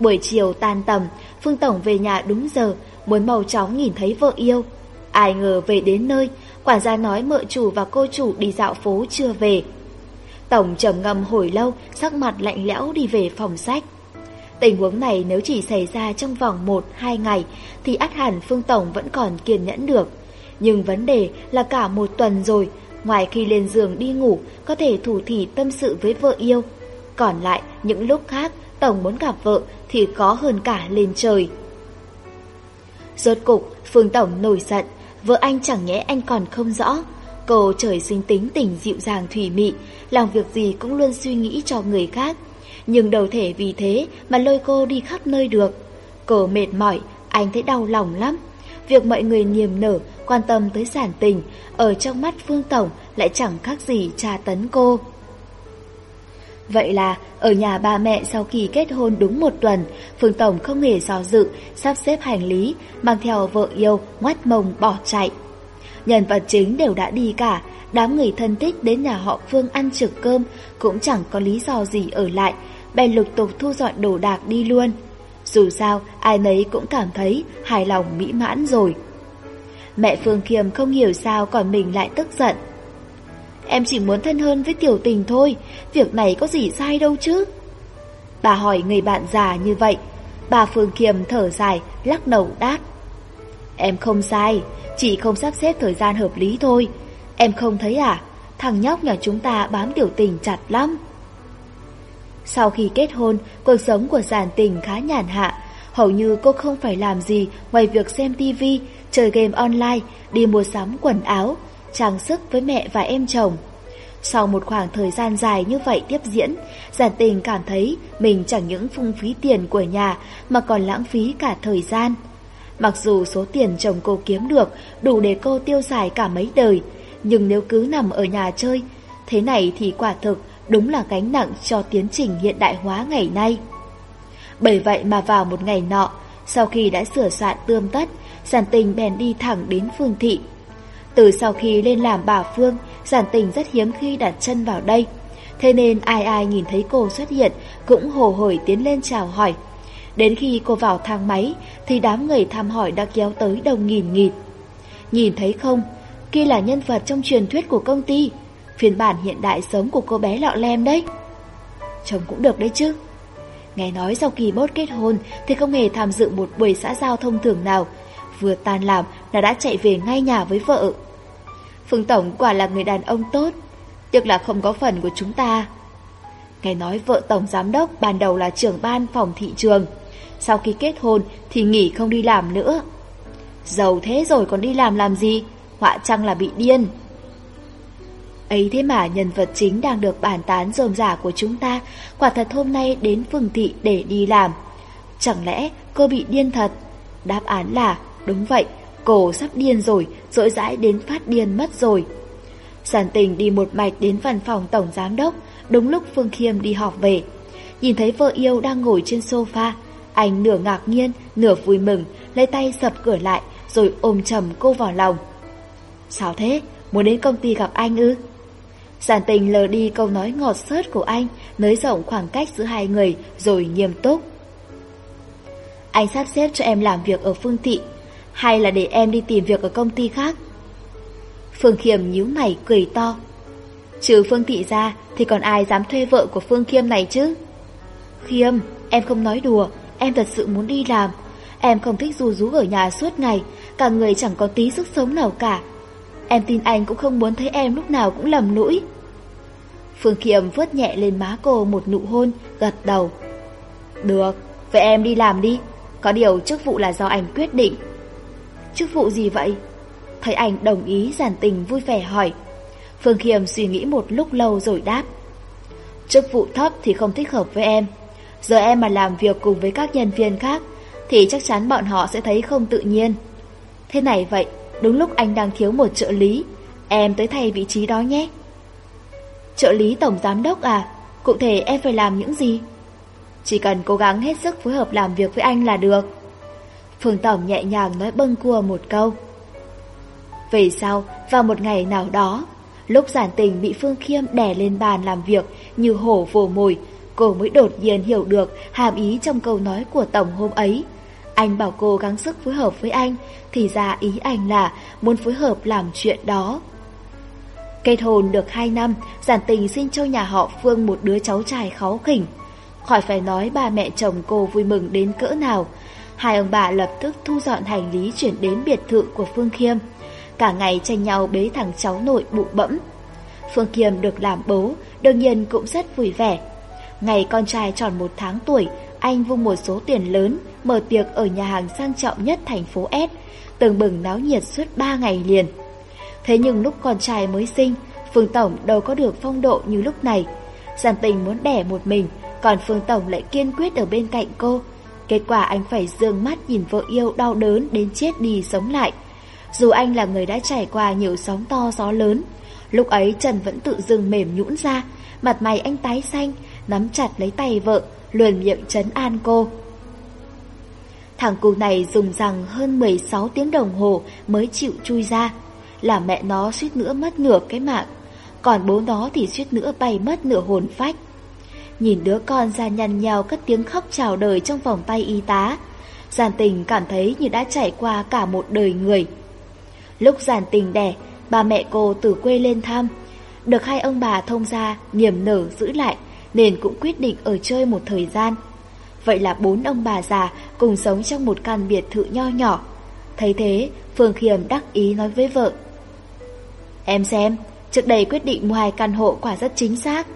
Buổi chiều tan tầm, Phương Tổng về nhà đúng giờ, muốn màu chóng nhìn thấy vợ yêu. Ai ngờ về đến nơi, quản gia nói mợ chủ và cô chủ đi dạo phố chưa về. Tổng trầm ngâm hồi lâu, sắc mặt lạnh lẽo đi về phòng sách. Tình huống này nếu chỉ xảy ra trong vòng 1-2 ngày thì át hẳn Phương Tổng vẫn còn kiên nhẫn được. Nhưng vấn đề là cả một tuần rồi, ngoài khi lên giường đi ngủ, có thể thủ thỉ tâm sự với vợ yêu. Còn lại, những lúc khác, Tổng muốn gặp vợ thì khó hơn cả lên trời. Rốt cục, Phương Tổng nổi giận, vợ anh chẳng nhẽ anh còn không rõ. Cô trời sinh tính tình dịu dàng thủy mị, làm việc gì cũng luôn suy nghĩ cho người khác. Nhưng đầu thể vì thế mà lôi cô đi khắp nơi được. Cô mệt mỏi, anh thấy đau lòng lắm. Việc mọi người niềm nở quan tâm tới sản tình, ở trong mắt Phương Tổng lại chẳng khác gì tra tấn cô. Vậy là ở nhà ba mẹ sau khi kết hôn đúng một tuần, Phương Tổng không hề do dự, sắp xếp hành lý, mang theo vợ yêu, ngoắt mông bỏ chạy. Nhân vật chính đều đã đi cả, đám người thân thích đến nhà họ Phương ăn trực cơm cũng chẳng có lý do gì ở lại, bèn lục tục thu dọn đồ đạc đi luôn. Dù sao, ai nấy cũng cảm thấy hài lòng mỹ mãn rồi. Mẹ Phương Kiềm không hiểu sao còn mình lại tức giận. Em chỉ muốn thân hơn với tiểu tình thôi, việc này có gì sai đâu chứ. Bà hỏi người bạn già như vậy, bà Phương Kiềm thở dài, lắc đầu đáp. Em không sai, chỉ không sắp xếp thời gian hợp lý thôi. Em không thấy à, thằng nhóc nhà chúng ta bám tiểu tình chặt lắm. Sau khi kết hôn, cuộc sống của giản tình khá nhàn hạ, hầu như cô không phải làm gì ngoài việc xem tivi chơi game online, đi mua sắm quần áo, trang sức với mẹ và em chồng. Sau một khoảng thời gian dài như vậy tiếp diễn, Giản Tình cảm thấy mình chẳng những phung phí tiền của nhà mà còn lãng phí cả thời gian. Mặc dù số tiền chồng cô kiếm được đủ để cô tiêu xài cả mấy đời, nhưng nếu cứ nằm ở nhà chơi, thế này thì quả thực đúng là gánh nặng cho tiến trình hiện đại hóa ngày nay. Bởi vậy mà vào một ngày nọ, sau khi đã sửa soạn tươm tất, Giản tình bèn đi thẳng đến Phương Thị. Từ sau khi lên làm bà Phương, giản tình rất hiếm khi đặt chân vào đây. Thế nên ai ai nhìn thấy cô xuất hiện cũng hồ hởi tiến lên chào hỏi. Đến khi cô vào thang máy thì đám người thăm hỏi đã kéo tới đồng nghìn nghịt. Nhìn thấy không, kia là nhân vật trong truyền thuyết của công ty, phiên bản hiện đại sống của cô bé lọ lem đấy. Chồng cũng được đấy chứ. Nghe nói sau kỳ bốt kết hôn thì không hề tham dự một buổi xã giao thông thường nào, Vừa tan làm là đã chạy về ngay nhà với vợ. Phương Tổng quả là người đàn ông tốt, Tiếc là không có phần của chúng ta. Nghe nói vợ Tổng Giám đốc ban đầu là trưởng ban phòng thị trường, Sau khi kết hôn thì nghỉ không đi làm nữa. Giàu thế rồi còn đi làm làm gì? Họa chăng là bị điên? Ấy thế mà nhân vật chính đang được bàn tán rôm rả của chúng ta, Quả thật hôm nay đến phường thị để đi làm. Chẳng lẽ cô bị điên thật? Đáp án là Đúng vậy, cổ sắp điên rồi, rỗi rãi đến phát điên mất rồi. Sản tình đi một mạch đến văn phòng tổng giám đốc, đúng lúc Phương Khiêm đi họp về. Nhìn thấy vợ yêu đang ngồi trên sofa, anh nửa ngạc nhiên, nửa vui mừng, lấy tay sập cửa lại rồi ôm chầm cô vào lòng. Sao thế? Muốn đến công ty gặp anh ư? Giản tình lờ đi câu nói ngọt sớt của anh, nới rộng khoảng cách giữa hai người rồi nghiêm túc. Anh sắp xếp cho em làm việc ở phương thị, hay là để em đi tìm việc ở công ty khác? Phương Khiêm nhíu mày cười to. Trừ Phương Thị ra thì còn ai dám thuê vợ của Phương Khiêm này chứ? Khiêm, em không nói đùa, em thật sự muốn đi làm. Em không thích rú rú ở nhà suốt ngày, cả người chẳng có tí sức sống nào cả. Em tin anh cũng không muốn thấy em lúc nào cũng lầm lũi. Phương Khiêm vớt nhẹ lên má cô một nụ hôn, gật đầu. Được, vậy em đi làm đi. Có điều chức vụ là do anh quyết định, chức vụ gì vậy? Thấy anh đồng ý giản tình vui vẻ hỏi. Phương Khiêm suy nghĩ một lúc lâu rồi đáp. Chức vụ thấp thì không thích hợp với em. Giờ em mà làm việc cùng với các nhân viên khác thì chắc chắn bọn họ sẽ thấy không tự nhiên. Thế này vậy, đúng lúc anh đang thiếu một trợ lý, em tới thay vị trí đó nhé. Trợ lý tổng giám đốc à, cụ thể em phải làm những gì? Chỉ cần cố gắng hết sức phối hợp làm việc với anh là được. Phương Tổng nhẹ nhàng nói bâng cua một câu. Về sau, vào một ngày nào đó, lúc giản tình bị Phương Khiêm đè lên bàn làm việc như hổ vồ mồi, cô mới đột nhiên hiểu được hàm ý trong câu nói của Tổng hôm ấy. Anh bảo cô gắng sức phối hợp với anh, thì ra ý anh là muốn phối hợp làm chuyện đó. Kết hôn được 2 năm, giản tình xin cho nhà họ Phương một đứa cháu trai khó khỉnh. Khỏi phải nói ba mẹ chồng cô vui mừng đến cỡ nào, Hai ông bà lập tức thu dọn hành lý chuyển đến biệt thự của Phương Khiêm. Cả ngày tranh nhau bế thằng cháu nội bụ bẫm. Phương Khiêm được làm bố, đương nhiên cũng rất vui vẻ. Ngày con trai tròn một tháng tuổi, anh vung một số tiền lớn, mở tiệc ở nhà hàng sang trọng nhất thành phố S, từng bừng náo nhiệt suốt 3 ngày liền. Thế nhưng lúc con trai mới sinh, Phương Tổng đâu có được phong độ như lúc này. Giàn tình muốn đẻ một mình, còn Phương Tổng lại kiên quyết ở bên cạnh cô, Kết quả anh phải dương mắt nhìn vợ yêu đau đớn đến chết đi sống lại. Dù anh là người đã trải qua nhiều sóng to gió lớn, lúc ấy Trần vẫn tự dưng mềm nhũn ra, mặt mày anh tái xanh, nắm chặt lấy tay vợ, luồn miệng trấn an cô. Thằng cu này dùng rằng hơn 16 tiếng đồng hồ mới chịu chui ra, là mẹ nó suýt nữa mất nửa cái mạng, còn bố nó thì suýt nữa bay mất nửa hồn phách nhìn đứa con ra nhăn nhào cất tiếng khóc chào đời trong vòng tay y tá. Giàn tình cảm thấy như đã trải qua cả một đời người. Lúc giàn tình đẻ, bà mẹ cô từ quê lên thăm. Được hai ông bà thông gia niềm nở giữ lại nên cũng quyết định ở chơi một thời gian. Vậy là bốn ông bà già cùng sống trong một căn biệt thự nho nhỏ. Thấy thế, Phương Khiêm đắc ý nói với vợ. Em xem, trước đây quyết định mua hai căn hộ quả rất chính xác.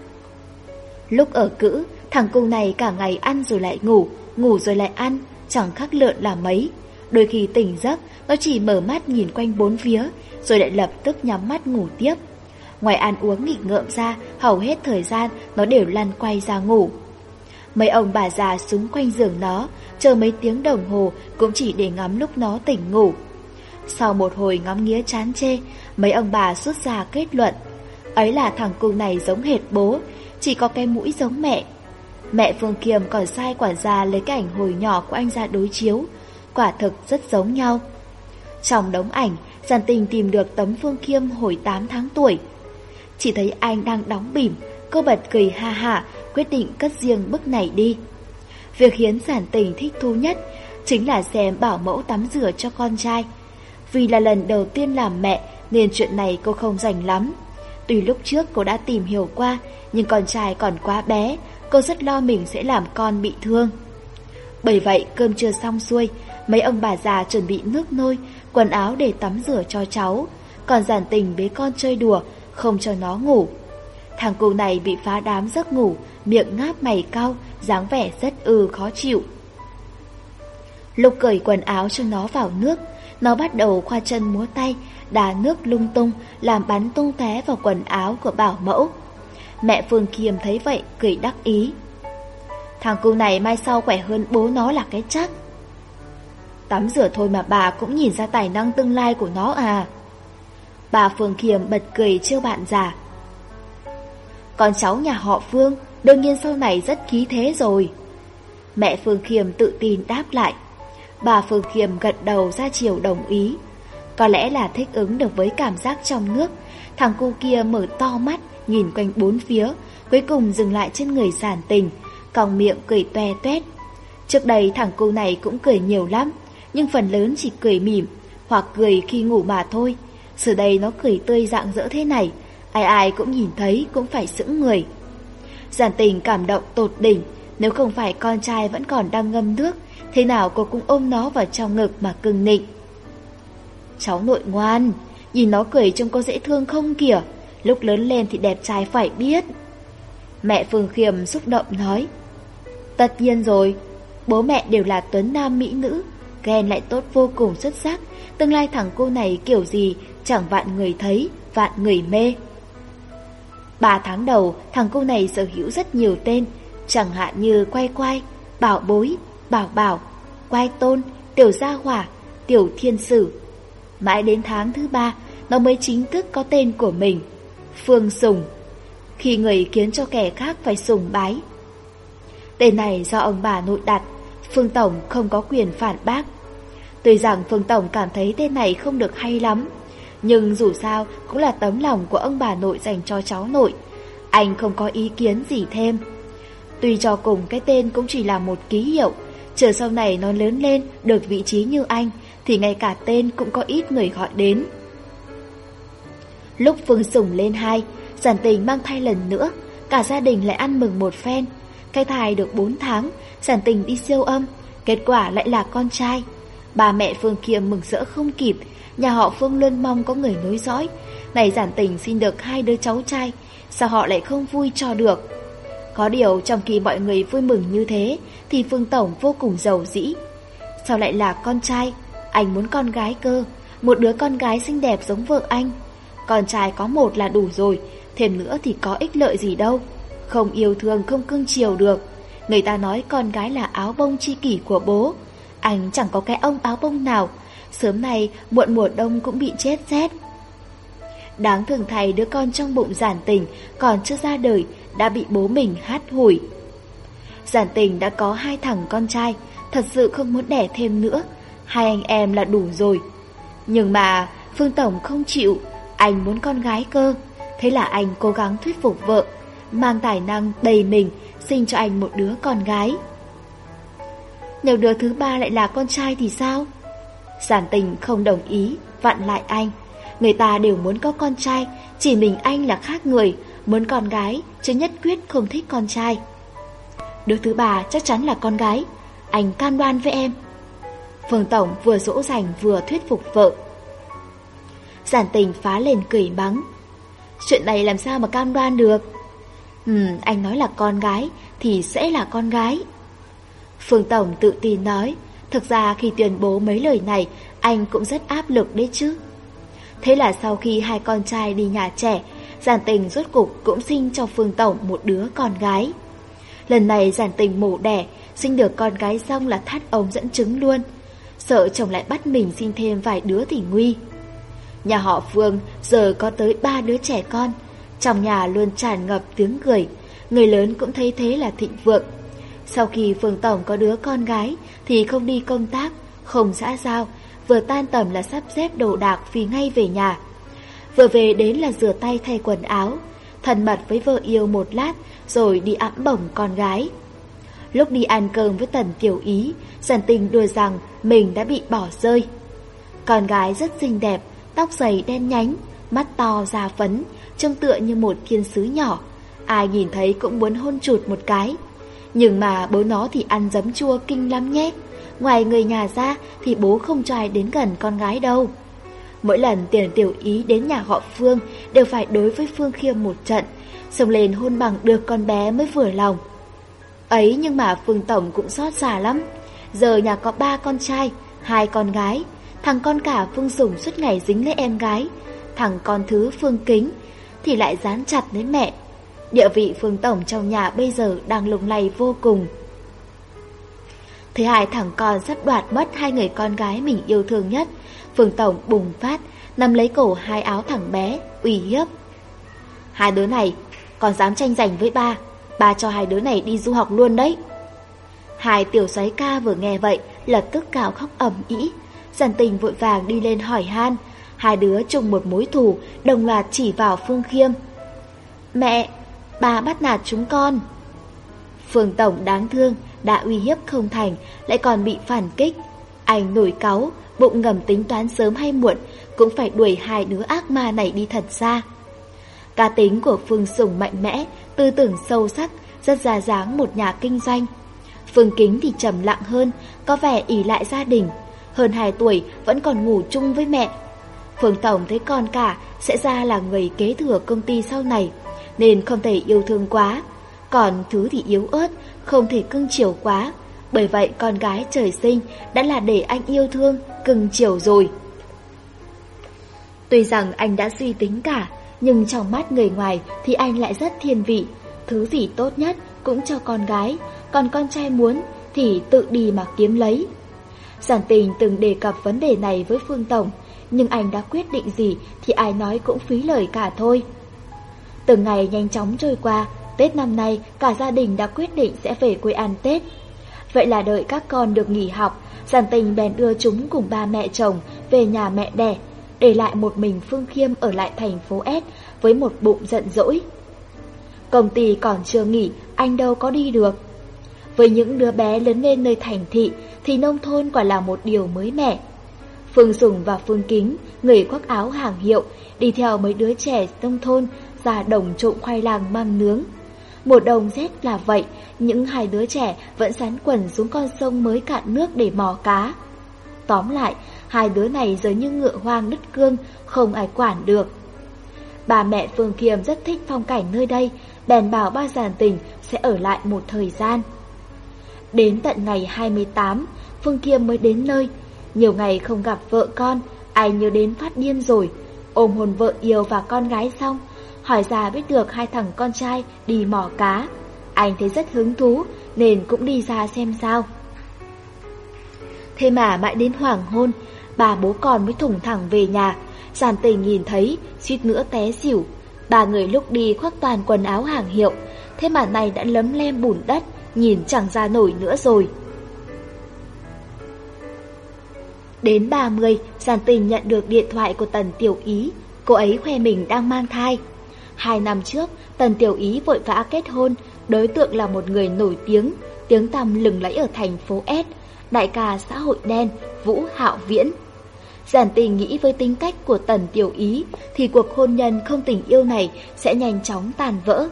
Lúc ở cữ, thằng cu này cả ngày ăn rồi lại ngủ, ngủ rồi lại ăn, chẳng khác lợn là mấy. Đôi khi tỉnh giấc, nó chỉ mở mắt nhìn quanh bốn phía, rồi lại lập tức nhắm mắt ngủ tiếp. Ngoài ăn uống nghịch ngợm ra, hầu hết thời gian nó đều lăn quay ra ngủ. Mấy ông bà già xung quanh giường nó, chờ mấy tiếng đồng hồ cũng chỉ để ngắm lúc nó tỉnh ngủ. Sau một hồi ngắm nghĩa chán chê, mấy ông bà rút ra kết luận – Ấy là thằng cu này giống hệt bố, chỉ có cái mũi giống mẹ. Mẹ Phương Kiềm còn sai quản gia lấy cái ảnh hồi nhỏ của anh ra đối chiếu, quả thực rất giống nhau. Trong đống ảnh, Giàn Tình tìm được tấm Phương Kiêm hồi 8 tháng tuổi. Chỉ thấy anh đang đóng bỉm, cô bật cười ha ha, quyết định cất riêng bức này đi. Việc khiến Giản Tình thích thú nhất chính là xem bảo mẫu tắm rửa cho con trai. Vì là lần đầu tiên làm mẹ nên chuyện này cô không rảnh lắm. Tuy lúc trước cô đã tìm hiểu qua, nhưng con trai còn quá bé, cô rất lo mình sẽ làm con bị thương. Bởi vậy cơm chưa xong xuôi, mấy ông bà già chuẩn bị nước nôi, quần áo để tắm rửa cho cháu, còn giản tình bế con chơi đùa, không cho nó ngủ. Thằng cô này bị phá đám giấc ngủ, miệng ngáp mày cau, dáng vẻ rất ư khó chịu. Lục cởi quần áo cho nó vào nước, nó bắt đầu khoa chân múa tay, đá nước lung tung, làm bắn tung té vào quần áo của bảo mẫu. Mẹ Phương Kiềm thấy vậy, cười đắc ý. Thằng cu này mai sau khỏe hơn bố nó là cái chắc. Tắm rửa thôi mà bà cũng nhìn ra tài năng tương lai của nó à. Bà Phương Kiềm bật cười trêu bạn già. Con cháu nhà họ Phương, đương nhiên sau này rất khí thế rồi. Mẹ Phương Kiềm tự tin đáp lại. Bà Phương Kiềm gật đầu ra chiều đồng ý. Có lẽ là thích ứng được với cảm giác trong nước. Thằng cu kia mở to mắt, Nhìn quanh bốn phía, Cuối cùng dừng lại trên người giản tình Còn miệng cười toe toét. Trước đây thằng cu này cũng cười nhiều lắm, Nhưng phần lớn chỉ cười mỉm Hoặc cười khi ngủ mà thôi. Giờ đây nó cười tươi rạng rỡ thế này, Ai ai cũng nhìn thấy cũng phải sững người. Giản tình cảm động tột đỉnh, Nếu không phải con trai vẫn còn đang ngâm nước, Thế nào cô cũng ôm nó vào trong ngực mà cưng nịnh. Cháu nội ngoan, nhìn nó cười trông có dễ thương không kìa, lúc lớn lên thì đẹp trai phải biết. Mẹ Phương Khiêm xúc động nói, tất nhiên rồi, bố mẹ đều là tuấn nam mỹ nữ, ghen lại tốt vô cùng xuất sắc, tương lai thằng cô này kiểu gì chẳng vạn người thấy, vạn người mê. Ba tháng đầu, thằng cô này sở hữu rất nhiều tên, chẳng hạn như quay quay, bảo bối, bảo bảo, quay tôn, tiểu gia hỏa, tiểu thiên sử, Mãi đến tháng thứ ba, nó mới chính thức có tên của mình, Phương Sùng. Khi người kiến cho kẻ khác phải sùng bái. Tên này do ông bà nội đặt, Phương Tổng không có quyền phản bác. Tuy rằng Phương Tổng cảm thấy tên này không được hay lắm, nhưng dù sao cũng là tấm lòng của ông bà nội dành cho cháu nội. Anh không có ý kiến gì thêm. Tuy cho cùng cái tên cũng chỉ là một ký hiệu, chờ sau này nó lớn lên được vị trí như anh thì ngay cả tên cũng có ít người gọi đến. Lúc Phương Sùng lên hai, giản tình mang thai lần nữa, cả gia đình lại ăn mừng một phen. Cái thai được 4 tháng, giản tình đi siêu âm, kết quả lại là con trai. Bà mẹ Phương kia mừng rỡ không kịp, nhà họ Phương luôn mong có người nối dõi. Này giản tình xin được hai đứa cháu trai, sao họ lại không vui cho được. Có điều trong khi mọi người vui mừng như thế thì Phương Tổng vô cùng giàu dĩ. Sao lại là con trai? Anh muốn con gái cơ, một đứa con gái xinh đẹp giống vợ anh. Con trai có một là đủ rồi, thêm nữa thì có ích lợi gì đâu. Không yêu thương không cưng chiều được. Người ta nói con gái là áo bông chi kỷ của bố. Anh chẳng có cái ông áo bông nào. Sớm nay muộn mùa đông cũng bị chết rét. Đáng thường thầy đứa con trong bụng giản tình còn chưa ra đời đã bị bố mình hát hủi. Giản tình đã có hai thằng con trai, thật sự không muốn đẻ thêm nữa hai anh em là đủ rồi. Nhưng mà Phương Tổng không chịu, anh muốn con gái cơ. Thế là anh cố gắng thuyết phục vợ, mang tài năng đầy mình, sinh cho anh một đứa con gái. Nếu đứa thứ ba lại là con trai thì sao? Giản tình không đồng ý, vặn lại anh. Người ta đều muốn có con trai, chỉ mình anh là khác người, muốn con gái, chứ nhất quyết không thích con trai. Đứa thứ ba chắc chắn là con gái, anh can đoan với em. Phương Tổng vừa dỗ dành vừa thuyết phục vợ. Giản tình phá lên cười mắng. Chuyện này làm sao mà cam đoan được? Ừ, anh nói là con gái thì sẽ là con gái. Phương Tổng tự tin nói, thực ra khi tuyên bố mấy lời này, anh cũng rất áp lực đấy chứ. Thế là sau khi hai con trai đi nhà trẻ, Giản tình rốt cục cũng sinh cho Phương Tổng một đứa con gái. Lần này giản tình mổ đẻ, sinh được con gái xong là thắt ống dẫn chứng luôn sợ chồng lại bắt mình sinh thêm vài đứa thì nguy. Nhà họ Phương giờ có tới ba đứa trẻ con, trong nhà luôn tràn ngập tiếng cười, người lớn cũng thấy thế là thịnh vượng. Sau khi Phương Tổng có đứa con gái thì không đi công tác, không xã giao, vừa tan tầm là sắp xếp đồ đạc phi ngay về nhà. Vừa về đến là rửa tay thay quần áo, thân mật với vợ yêu một lát rồi đi ẵm bổng con gái. Lúc đi ăn cơm với Tần Tiểu Ý, giản Tình đùa rằng mình đã bị bỏ rơi. Con gái rất xinh đẹp, tóc dày đen nhánh, mắt to da phấn, trông tựa như một thiên sứ nhỏ. Ai nhìn thấy cũng muốn hôn chụt một cái. Nhưng mà bố nó thì ăn giấm chua kinh lắm nhé. Ngoài người nhà ra thì bố không cho ai đến gần con gái đâu. Mỗi lần tiền tiểu ý đến nhà họ Phương đều phải đối với Phương Khiêm một trận, xông lên hôn bằng được con bé mới vừa lòng. Ấy nhưng mà Phương Tổng cũng xót xa lắm. Giờ nhà có ba con trai, hai con gái. Thằng con cả Phương Sùng suốt ngày dính lấy em gái. Thằng con thứ Phương Kính thì lại dán chặt lấy mẹ. Địa vị Phương Tổng trong nhà bây giờ đang lùng lay vô cùng. thế hai thằng con sắp đoạt mất hai người con gái mình yêu thương nhất, Phương Tổng bùng phát, nắm lấy cổ hai áo thằng bé, ủy hiếp. Hai đứa này còn dám tranh giành với ba, ba cho hai đứa này đi du học luôn đấy. Hai tiểu xoáy ca vừa nghe vậy, lập tức cào khóc ầm ĩ. Giản tình vội vàng đi lên hỏi han, hai đứa chung một mối thù, đồng loạt chỉ vào Phương Khiêm. Mẹ, bà bắt nạt chúng con. Phương Tổng đáng thương, đã uy hiếp không thành, lại còn bị phản kích. Anh nổi cáu, bụng ngầm tính toán sớm hay muộn, cũng phải đuổi hai đứa ác ma này đi thật xa. Cá tính của Phương Sùng mạnh mẽ, tư tưởng sâu sắc, rất ra dáng một nhà kinh doanh. Phương Kính thì trầm lặng hơn, có vẻ ỉ lại gia đình. Hơn 2 tuổi vẫn còn ngủ chung với mẹ. Phương Tổng thấy con cả sẽ ra là người kế thừa công ty sau này, nên không thể yêu thương quá. Còn thứ thì yếu ớt, không thể cưng chiều quá. Bởi vậy con gái trời sinh đã là để anh yêu thương, cưng chiều rồi. Tuy rằng anh đã suy tính cả, nhưng trong mắt người ngoài thì anh lại rất thiên vị. Thứ gì tốt nhất cũng cho con gái, còn con trai muốn thì tự đi mà kiếm lấy. Giản tình từng đề cập vấn đề này với Phương Tổng, nhưng anh đã quyết định gì thì ai nói cũng phí lời cả thôi. Từng ngày nhanh chóng trôi qua, Tết năm nay cả gia đình đã quyết định sẽ về quê ăn Tết. Vậy là đợi các con được nghỉ học, giản tình bèn đưa chúng cùng ba mẹ chồng về nhà mẹ đẻ để lại một mình Phương Khiêm ở lại thành phố S với một bụng giận dỗi. Công ty còn chưa nghỉ, anh đâu có đi được. Với những đứa bé lớn lên nơi thành thị thì nông thôn quả là một điều mới mẻ. Phương Sùng và Phương Kính, người khoác áo hàng hiệu, đi theo mấy đứa trẻ nông thôn ra đồng trộm khoai lang mang nướng. Một đồng rét là vậy, những hai đứa trẻ vẫn sán quần xuống con sông mới cạn nước để mò cá. Tóm lại, hai đứa này giống như ngựa hoang đứt cương, không ai quản được. Bà mẹ Phương Kiềm rất thích phong cảnh nơi đây, bèn bảo ba giàn tình sẽ ở lại một thời gian. Đến tận ngày 28, Phương Kiềm mới đến nơi. Nhiều ngày không gặp vợ con, ai nhớ đến phát điên rồi. Ôm hồn vợ yêu và con gái xong, hỏi ra biết được hai thằng con trai đi mỏ cá. Anh thấy rất hứng thú nên cũng đi ra xem sao. Thế mà mãi đến hoàng hôn, bà bố con mới thủng thẳng về nhà. Giàn tình nhìn thấy, suýt nữa té xỉu. bà người lúc đi khoác toàn quần áo hàng hiệu, thế mà này đã lấm lem bùn đất, nhìn chẳng ra nổi nữa rồi. Đến 30, Giàn tình nhận được điện thoại của Tần Tiểu Ý, cô ấy khoe mình đang mang thai. Hai năm trước, Tần Tiểu Ý vội vã kết hôn, đối tượng là một người nổi tiếng, tiếng tăm lừng lẫy ở thành phố S, đại ca xã hội đen Vũ Hạo Viễn. Giản tình nghĩ với tính cách của Tần Tiểu Ý thì cuộc hôn nhân không tình yêu này sẽ nhanh chóng tàn vỡ.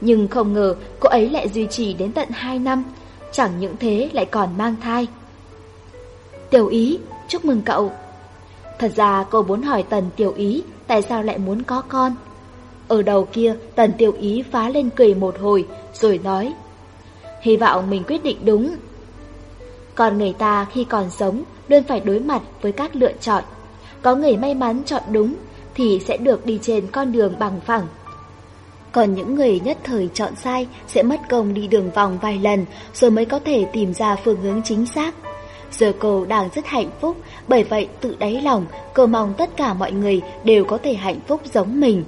Nhưng không ngờ cô ấy lại duy trì đến tận 2 năm, chẳng những thế lại còn mang thai. Tiểu Ý, chúc mừng cậu. Thật ra cô muốn hỏi Tần Tiểu Ý tại sao lại muốn có con. Ở đầu kia, Tần Tiểu Ý phá lên cười một hồi rồi nói Hy vọng mình quyết định đúng. Còn người ta khi còn sống luôn phải đối mặt với các lựa chọn. Có người may mắn chọn đúng thì sẽ được đi trên con đường bằng phẳng. Còn những người nhất thời chọn sai sẽ mất công đi đường vòng vài lần rồi mới có thể tìm ra phương hướng chính xác. Giờ cô đang rất hạnh phúc, bởi vậy tự đáy lòng cô mong tất cả mọi người đều có thể hạnh phúc giống mình.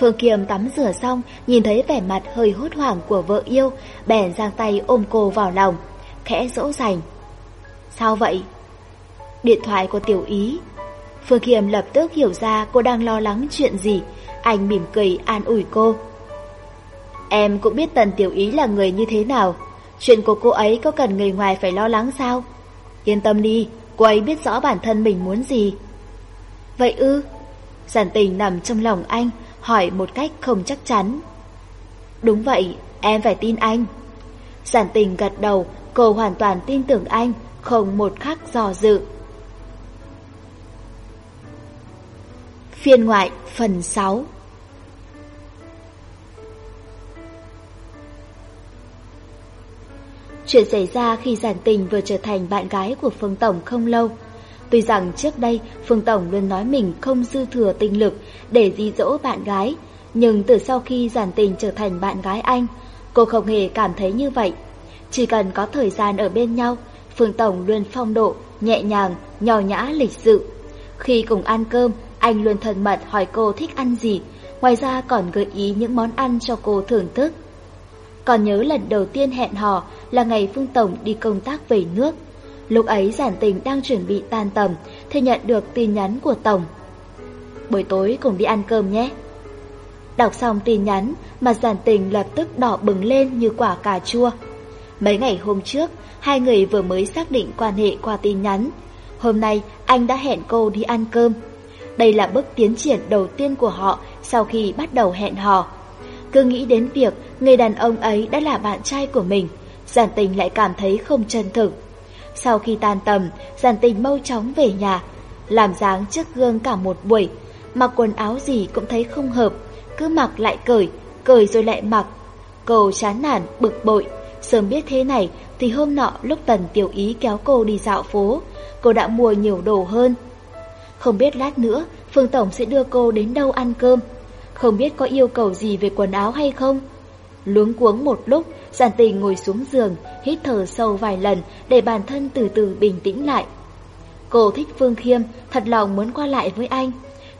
Phương Kiềm tắm rửa xong, nhìn thấy vẻ mặt hơi hốt hoảng của vợ yêu, bèn giang tay ôm cô vào lòng, khẽ dỗ dành. Sao vậy? Điện thoại của tiểu ý. Phương Khiêm lập tức hiểu ra cô đang lo lắng chuyện gì. Anh mỉm cười an ủi cô. Em cũng biết tần tiểu ý là người như thế nào. Chuyện của cô ấy có cần người ngoài phải lo lắng sao? Yên tâm đi, cô ấy biết rõ bản thân mình muốn gì. Vậy ư? Giản tình nằm trong lòng anh, hỏi một cách không chắc chắn. Đúng vậy, em phải tin anh. Giản tình gật đầu, cô hoàn toàn tin tưởng anh không một khắc do dự. Phiên ngoại phần 6 Chuyện xảy ra khi Giản Tình vừa trở thành bạn gái của Phương Tổng không lâu. Tuy rằng trước đây Phương Tổng luôn nói mình không dư thừa tinh lực để di dỗ bạn gái, nhưng từ sau khi Giản Tình trở thành bạn gái anh, cô không hề cảm thấy như vậy. Chỉ cần có thời gian ở bên nhau, Phương Tổng luôn phong độ, nhẹ nhàng, nhỏ nhã lịch sự. Khi cùng ăn cơm, anh luôn thân mật hỏi cô thích ăn gì, ngoài ra còn gợi ý những món ăn cho cô thưởng thức. Còn nhớ lần đầu tiên hẹn hò là ngày Phương Tổng đi công tác về nước. Lúc ấy giản tình đang chuẩn bị tan tầm thì nhận được tin nhắn của Tổng. Buổi tối cùng đi ăn cơm nhé. Đọc xong tin nhắn mà giản tình lập tức đỏ bừng lên như quả cà chua. Mấy ngày hôm trước, hai người vừa mới xác định quan hệ qua tin nhắn. Hôm nay, anh đã hẹn cô đi ăn cơm. Đây là bước tiến triển đầu tiên của họ sau khi bắt đầu hẹn hò. Cứ nghĩ đến việc người đàn ông ấy đã là bạn trai của mình, Giản Tình lại cảm thấy không chân thực. Sau khi tan tầm, Giản Tình mau chóng về nhà, làm dáng trước gương cả một buổi, mặc quần áo gì cũng thấy không hợp, cứ mặc lại cởi, cởi rồi lại mặc. Cô chán nản, bực bội, sớm biết thế này thì hôm nọ lúc Tần Tiểu Ý kéo cô đi dạo phố, cô đã mua nhiều đồ hơn. Không biết lát nữa Phương Tổng sẽ đưa cô đến đâu ăn cơm, không biết có yêu cầu gì về quần áo hay không. Luống cuống một lúc, giản tình ngồi xuống giường, hít thở sâu vài lần để bản thân từ từ bình tĩnh lại. Cô thích Phương Khiêm, thật lòng muốn qua lại với anh.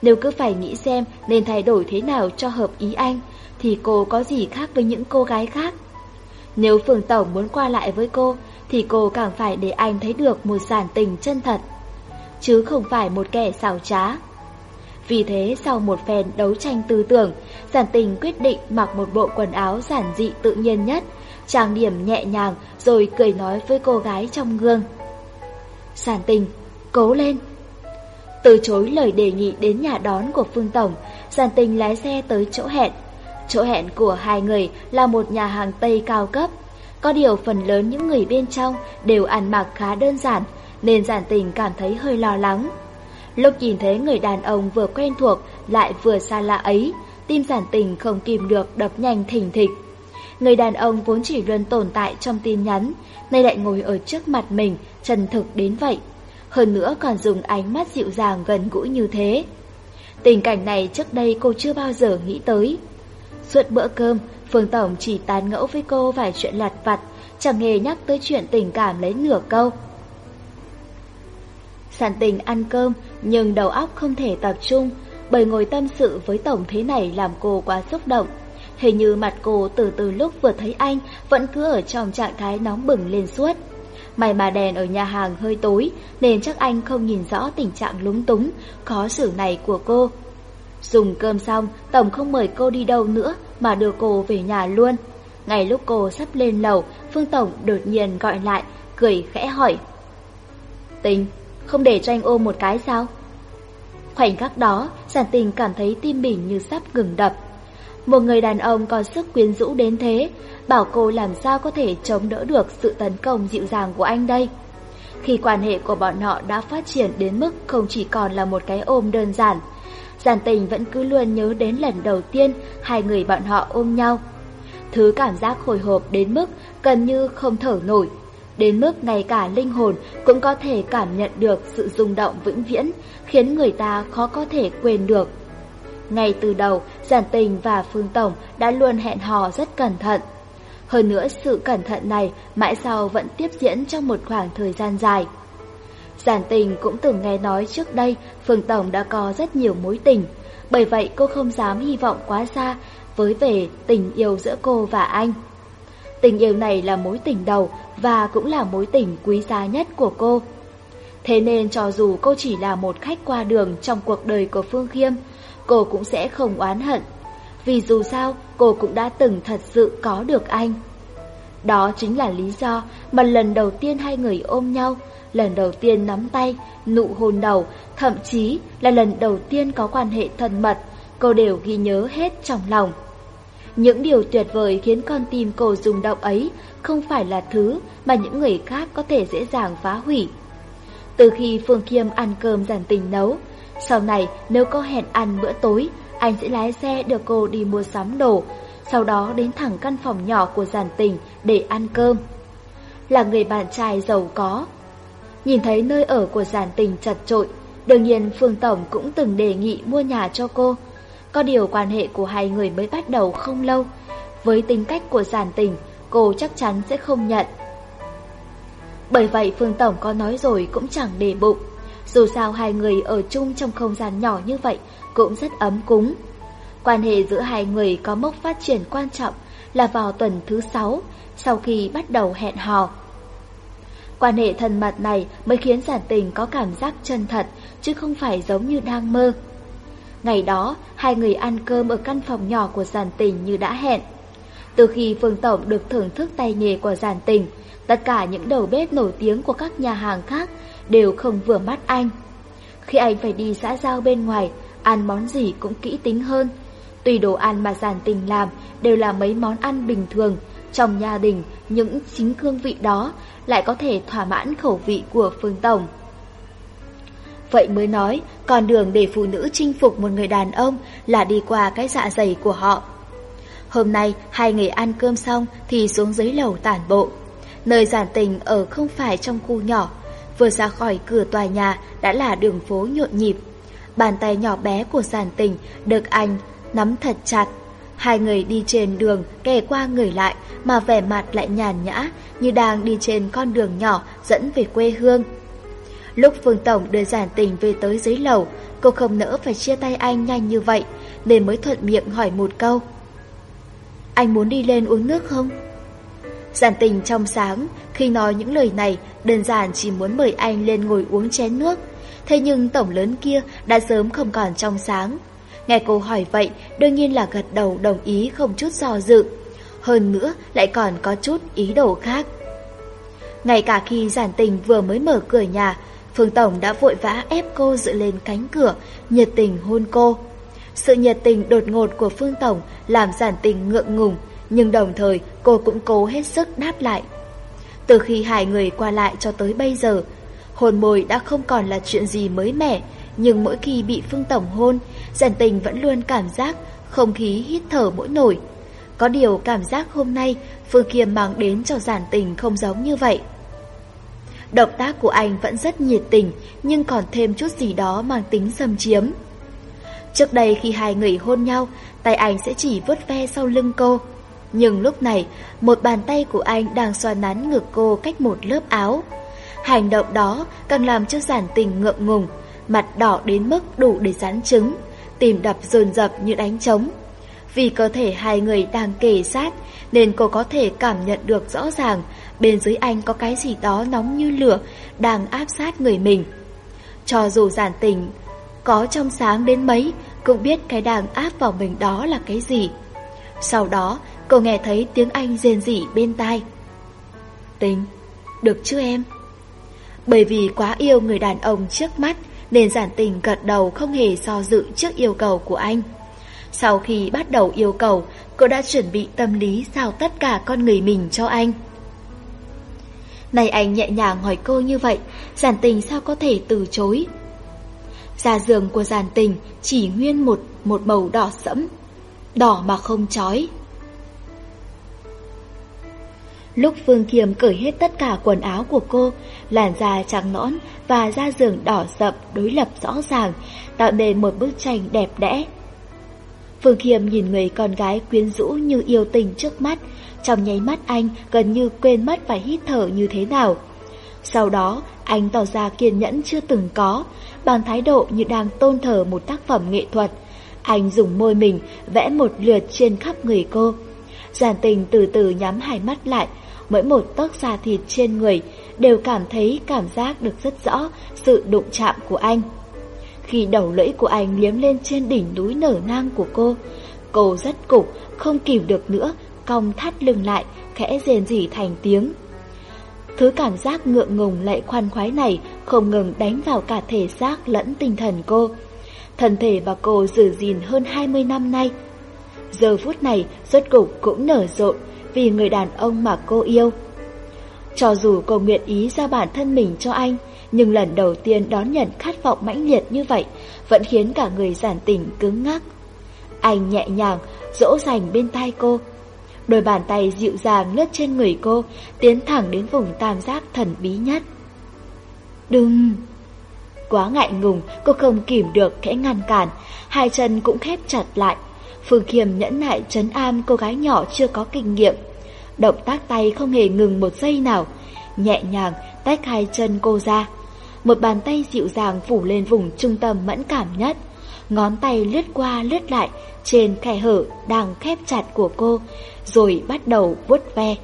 Nếu cứ phải nghĩ xem nên thay đổi thế nào cho hợp ý anh, thì cô có gì khác với những cô gái khác. Nếu Phương Tổng muốn qua lại với cô, thì cô càng phải để anh thấy được một giản tình chân thật, chứ không phải một kẻ xảo trá. Vì thế sau một phen đấu tranh tư tưởng, giản tình quyết định mặc một bộ quần áo giản dị tự nhiên nhất, trang điểm nhẹ nhàng rồi cười nói với cô gái trong gương. Giản tình, cố lên! Từ chối lời đề nghị đến nhà đón của Phương Tổng, giản tình lái xe tới chỗ hẹn, Chỗ hẹn của hai người là một nhà hàng Tây cao cấp. Có điều phần lớn những người bên trong đều ăn mặc khá đơn giản, nên giản tình cảm thấy hơi lo lắng. Lúc nhìn thấy người đàn ông vừa quen thuộc lại vừa xa lạ ấy, tim giản tình không kìm được đập nhanh thình thịch. Người đàn ông vốn chỉ luôn tồn tại trong tin nhắn, nay lại ngồi ở trước mặt mình, chân thực đến vậy. Hơn nữa còn dùng ánh mắt dịu dàng gần gũi như thế. Tình cảnh này trước đây cô chưa bao giờ nghĩ tới. Suốt bữa cơm, Phương Tổng chỉ tán ngẫu với cô vài chuyện lặt vặt, chẳng hề nhắc tới chuyện tình cảm lấy nửa câu. Sản tình ăn cơm, nhưng đầu óc không thể tập trung, bởi ngồi tâm sự với Tổng thế này làm cô quá xúc động. Hình như mặt cô từ từ lúc vừa thấy anh vẫn cứ ở trong trạng thái nóng bừng lên suốt. May mà đèn ở nhà hàng hơi tối nên chắc anh không nhìn rõ tình trạng lúng túng, khó xử này của cô. Dùng cơm xong, Tổng không mời cô đi đâu nữa mà đưa cô về nhà luôn. ngày lúc cô sắp lên lầu, Phương Tổng đột nhiên gọi lại, cười khẽ hỏi. Tình, không để cho anh ôm một cái sao? Khoảnh khắc đó, sản tình cảm thấy tim mình như sắp ngừng đập. Một người đàn ông có sức quyến rũ đến thế, bảo cô làm sao có thể chống đỡ được sự tấn công dịu dàng của anh đây. Khi quan hệ của bọn họ đã phát triển đến mức không chỉ còn là một cái ôm đơn giản, Giản tình vẫn cứ luôn nhớ đến lần đầu tiên hai người bọn họ ôm nhau. Thứ cảm giác hồi hộp đến mức gần như không thở nổi. Đến mức ngay cả linh hồn cũng có thể cảm nhận được sự rung động vĩnh viễn, khiến người ta khó có thể quên được. Ngay từ đầu, Giản Tình và Phương Tổng đã luôn hẹn hò rất cẩn thận. Hơn nữa sự cẩn thận này mãi sau vẫn tiếp diễn trong một khoảng thời gian dài. Giản tình cũng từng nghe nói trước đây Phương Tổng đã có rất nhiều mối tình. Bởi vậy cô không dám hy vọng quá xa với về tình yêu giữa cô và anh. Tình yêu này là mối tình đầu và cũng là mối tình quý giá nhất của cô. Thế nên cho dù cô chỉ là một khách qua đường trong cuộc đời của Phương Khiêm, cô cũng sẽ không oán hận. Vì dù sao, cô cũng đã từng thật sự có được anh. Đó chính là lý do mà lần đầu tiên hai người ôm nhau, lần đầu tiên nắm tay, nụ hôn đầu, thậm chí là lần đầu tiên có quan hệ thân mật, cô đều ghi nhớ hết trong lòng. Những điều tuyệt vời khiến con tim cô rung động ấy không phải là thứ mà những người khác có thể dễ dàng phá hủy. Từ khi Phương Kiêm ăn cơm giản tình nấu, sau này nếu có hẹn ăn bữa tối, anh sẽ lái xe đưa cô đi mua sắm đồ, sau đó đến thẳng căn phòng nhỏ của giản tình để ăn cơm. Là người bạn trai giàu có, nhìn thấy nơi ở của giản tình chật trội. Đương nhiên Phương Tổng cũng từng đề nghị mua nhà cho cô. Có điều quan hệ của hai người mới bắt đầu không lâu. Với tính cách của giản tình, cô chắc chắn sẽ không nhận. Bởi vậy Phương Tổng có nói rồi cũng chẳng để bụng. Dù sao hai người ở chung trong không gian nhỏ như vậy cũng rất ấm cúng. Quan hệ giữa hai người có mốc phát triển quan trọng là vào tuần thứ sáu sau khi bắt đầu hẹn hò. Quan hệ thân mật này mới khiến giản tình có cảm giác chân thật, chứ không phải giống như đang mơ. Ngày đó, hai người ăn cơm ở căn phòng nhỏ của giản tình như đã hẹn. Từ khi Phương Tổng được thưởng thức tay nghề của giản tình, tất cả những đầu bếp nổi tiếng của các nhà hàng khác đều không vừa mắt anh. Khi anh phải đi xã giao bên ngoài, ăn món gì cũng kỹ tính hơn. Tùy đồ ăn mà giản tình làm đều là mấy món ăn bình thường, trong gia đình những chính cương vị đó lại có thể thỏa mãn khẩu vị của Phương Tổng. Vậy mới nói, con đường để phụ nữ chinh phục một người đàn ông là đi qua cái dạ dày của họ. Hôm nay, hai người ăn cơm xong thì xuống dưới lầu tản bộ. Nơi giản tình ở không phải trong khu nhỏ, vừa ra khỏi cửa tòa nhà đã là đường phố nhộn nhịp. Bàn tay nhỏ bé của giản tình được anh nắm thật chặt Hai người đi trên đường kề qua người lại mà vẻ mặt lại nhàn nhã như đang đi trên con đường nhỏ dẫn về quê hương. Lúc Phương Tổng đưa giản tình về tới dưới lầu, cô không nỡ phải chia tay anh nhanh như vậy nên mới thuận miệng hỏi một câu. Anh muốn đi lên uống nước không? Giản tình trong sáng, khi nói những lời này, đơn giản chỉ muốn mời anh lên ngồi uống chén nước. Thế nhưng tổng lớn kia đã sớm không còn trong sáng, Nghe cô hỏi vậy, đương nhiên là gật đầu đồng ý không chút do dự. Hơn nữa lại còn có chút ý đồ khác. Ngay cả khi giản tình vừa mới mở cửa nhà, Phương Tổng đã vội vã ép cô dựa lên cánh cửa, nhiệt tình hôn cô. Sự nhiệt tình đột ngột của Phương Tổng làm giản tình ngượng ngùng, nhưng đồng thời cô cũng cố hết sức đáp lại. Từ khi hai người qua lại cho tới bây giờ, hôn môi đã không còn là chuyện gì mới mẻ, nhưng mỗi khi bị Phương Tổng hôn Giản tình vẫn luôn cảm giác không khí hít thở mỗi nổi. Có điều cảm giác hôm nay Phương Kiềm mang đến cho giản tình không giống như vậy. Động tác của anh vẫn rất nhiệt tình nhưng còn thêm chút gì đó mang tính xâm chiếm. Trước đây khi hai người hôn nhau, tay anh sẽ chỉ vớt ve sau lưng cô. Nhưng lúc này, một bàn tay của anh đang xoa nắn ngực cô cách một lớp áo. Hành động đó càng làm cho giản tình ngượng ngùng, mặt đỏ đến mức đủ để dán trứng tìm đập dồn dập như đánh trống. Vì cơ thể hai người đang kề sát nên cô có thể cảm nhận được rõ ràng bên dưới anh có cái gì đó nóng như lửa đang áp sát người mình. Cho dù giản tình có trong sáng đến mấy cũng biết cái đang áp vào mình đó là cái gì. Sau đó cô nghe thấy tiếng anh rên rỉ bên tai. Tình, được chứ em? Bởi vì quá yêu người đàn ông trước mắt nên giản tình gật đầu không hề do so dự trước yêu cầu của anh. Sau khi bắt đầu yêu cầu, cô đã chuẩn bị tâm lý giao tất cả con người mình cho anh. Này anh nhẹ nhàng hỏi cô như vậy, giản tình sao có thể từ chối. Già giường của giản tình chỉ nguyên một một màu đỏ sẫm, đỏ mà không chói, Lúc Phương Kiềm cởi hết tất cả quần áo của cô, làn da trắng nõn và da giường đỏ sậm đối lập rõ ràng, tạo nên một bức tranh đẹp đẽ. Phương Kiềm nhìn người con gái quyến rũ như yêu tình trước mắt, trong nháy mắt anh gần như quên mất phải hít thở như thế nào. Sau đó, anh tỏ ra kiên nhẫn chưa từng có, bằng thái độ như đang tôn thờ một tác phẩm nghệ thuật. Anh dùng môi mình vẽ một lượt trên khắp người cô. giàn tình từ từ nhắm hai mắt lại, mỗi một tấc da thịt trên người đều cảm thấy cảm giác được rất rõ sự đụng chạm của anh. Khi đầu lưỡi của anh liếm lên trên đỉnh núi nở nang của cô, cô rất cục, không kìm được nữa, cong thắt lưng lại, khẽ rền rỉ thành tiếng. Thứ cảm giác ngượng ngùng lại khoan khoái này không ngừng đánh vào cả thể xác lẫn tinh thần cô. Thân thể và cô giữ gìn hơn 20 năm nay. Giờ phút này, rốt cục cũng nở rộn, vì người đàn ông mà cô yêu. Cho dù cô nguyện ý ra bản thân mình cho anh, nhưng lần đầu tiên đón nhận khát vọng mãnh liệt như vậy vẫn khiến cả người giản tỉnh cứng ngắc. Anh nhẹ nhàng dỗ dành bên tai cô, đôi bàn tay dịu dàng lướt trên người cô, tiến thẳng đến vùng tam giác thần bí nhất. Đừng! Quá ngại ngùng, cô không kìm được khẽ ngăn cản, hai chân cũng khép chặt lại, Phương Kiềm nhẫn nại trấn an cô gái nhỏ chưa có kinh nghiệm. Động tác tay không hề ngừng một giây nào, nhẹ nhàng tách hai chân cô ra. Một bàn tay dịu dàng phủ lên vùng trung tâm mẫn cảm nhất. Ngón tay lướt qua lướt lại trên khe hở đang khép chặt của cô, rồi bắt đầu vuốt ve.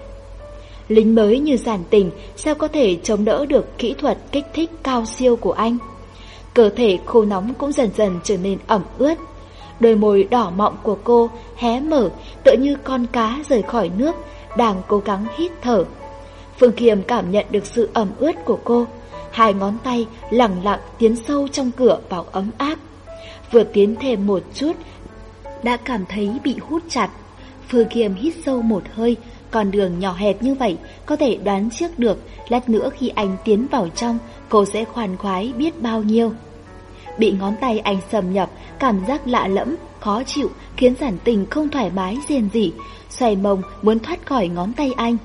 Lính mới như giản tình sao có thể chống đỡ được kỹ thuật kích thích cao siêu của anh. Cơ thể khô nóng cũng dần dần trở nên ẩm ướt đôi môi đỏ mọng của cô hé mở tựa như con cá rời khỏi nước, đang cố gắng hít thở. Phương Kiềm cảm nhận được sự ẩm ướt của cô, hai ngón tay lẳng lặng tiến sâu trong cửa vào ấm áp. Vừa tiến thêm một chút, đã cảm thấy bị hút chặt. Phương Kiềm hít sâu một hơi, con đường nhỏ hẹp như vậy có thể đoán trước được lát nữa khi anh tiến vào trong cô sẽ khoan khoái biết bao nhiêu. Bị ngón tay anh xâm nhập, cảm giác lạ lẫm, khó chịu, khiến giản tình không thoải mái riêng gì, xoay mông muốn thoát khỏi ngón tay anh.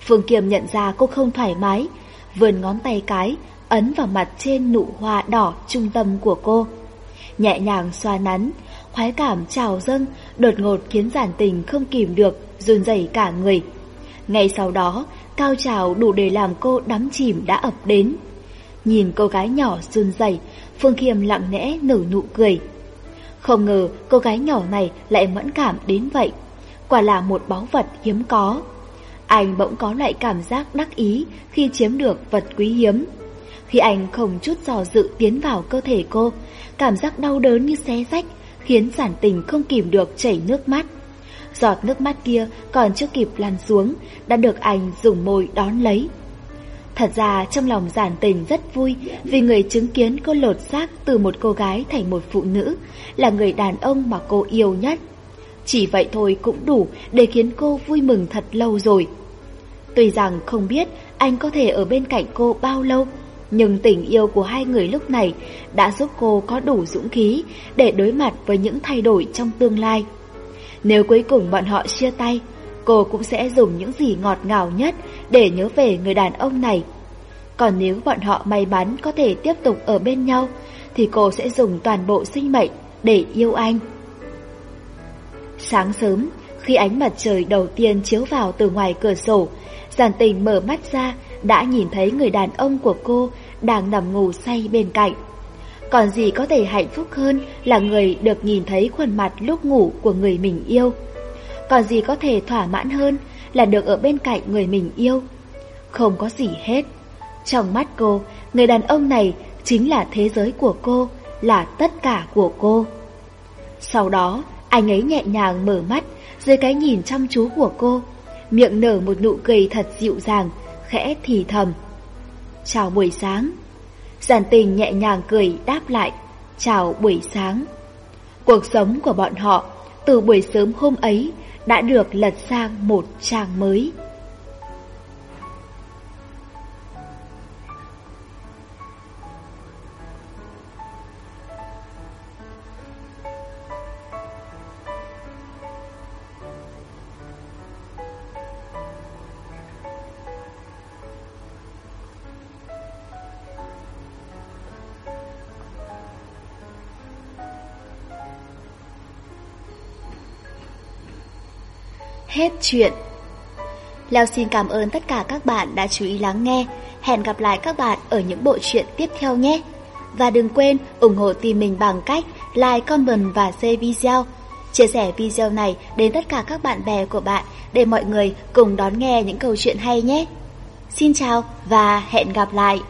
Phương Kiềm nhận ra cô không thoải mái, vườn ngón tay cái, ấn vào mặt trên nụ hoa đỏ trung tâm của cô. Nhẹ nhàng xoa nắn, khoái cảm trào dâng, đột ngột khiến giản tình không kìm được, run rẩy cả người. Ngay sau đó, cao trào đủ để làm cô đắm chìm đã ập đến. Nhìn cô gái nhỏ run rẩy, Phương Kiêm lặng lẽ nở nụ cười. Không ngờ cô gái nhỏ này lại mẫn cảm đến vậy. Quả là một báu vật hiếm có. Anh bỗng có loại cảm giác đắc ý khi chiếm được vật quý hiếm. Khi anh không chút dò dự tiến vào cơ thể cô, cảm giác đau đớn như xé rách khiến sản tình không kìm được chảy nước mắt. Giọt nước mắt kia còn chưa kịp lăn xuống đã được anh dùng môi đón lấy. Thật ra trong lòng giản tình rất vui vì người chứng kiến cô lột xác từ một cô gái thành một phụ nữ, là người đàn ông mà cô yêu nhất. Chỉ vậy thôi cũng đủ để khiến cô vui mừng thật lâu rồi. Tuy rằng không biết anh có thể ở bên cạnh cô bao lâu, nhưng tình yêu của hai người lúc này đã giúp cô có đủ dũng khí để đối mặt với những thay đổi trong tương lai. Nếu cuối cùng bọn họ chia tay, cô cũng sẽ dùng những gì ngọt ngào nhất để nhớ về người đàn ông này. Còn nếu bọn họ may mắn có thể tiếp tục ở bên nhau, thì cô sẽ dùng toàn bộ sinh mệnh để yêu anh. Sáng sớm, khi ánh mặt trời đầu tiên chiếu vào từ ngoài cửa sổ, Giàn tình mở mắt ra đã nhìn thấy người đàn ông của cô đang nằm ngủ say bên cạnh. Còn gì có thể hạnh phúc hơn là người được nhìn thấy khuôn mặt lúc ngủ của người mình yêu. Còn gì có thể thỏa mãn hơn là được ở bên cạnh người mình yêu. Không có gì hết. Trong mắt cô, người đàn ông này chính là thế giới của cô, là tất cả của cô. Sau đó, anh ấy nhẹ nhàng mở mắt dưới cái nhìn chăm chú của cô, miệng nở một nụ cười thật dịu dàng, khẽ thì thầm. Chào buổi sáng. Giản tình nhẹ nhàng cười đáp lại. Chào buổi sáng. Cuộc sống của bọn họ từ buổi sớm hôm ấy đã được lật sang một trang mới. Hết chuyện. Leo xin cảm ơn tất cả các bạn đã chú ý lắng nghe. Hẹn gặp lại các bạn ở những bộ truyện tiếp theo nhé. Và đừng quên ủng hộ tìm mình bằng cách like, comment và share video. Chia sẻ video này đến tất cả các bạn bè của bạn để mọi người cùng đón nghe những câu chuyện hay nhé. Xin chào và hẹn gặp lại.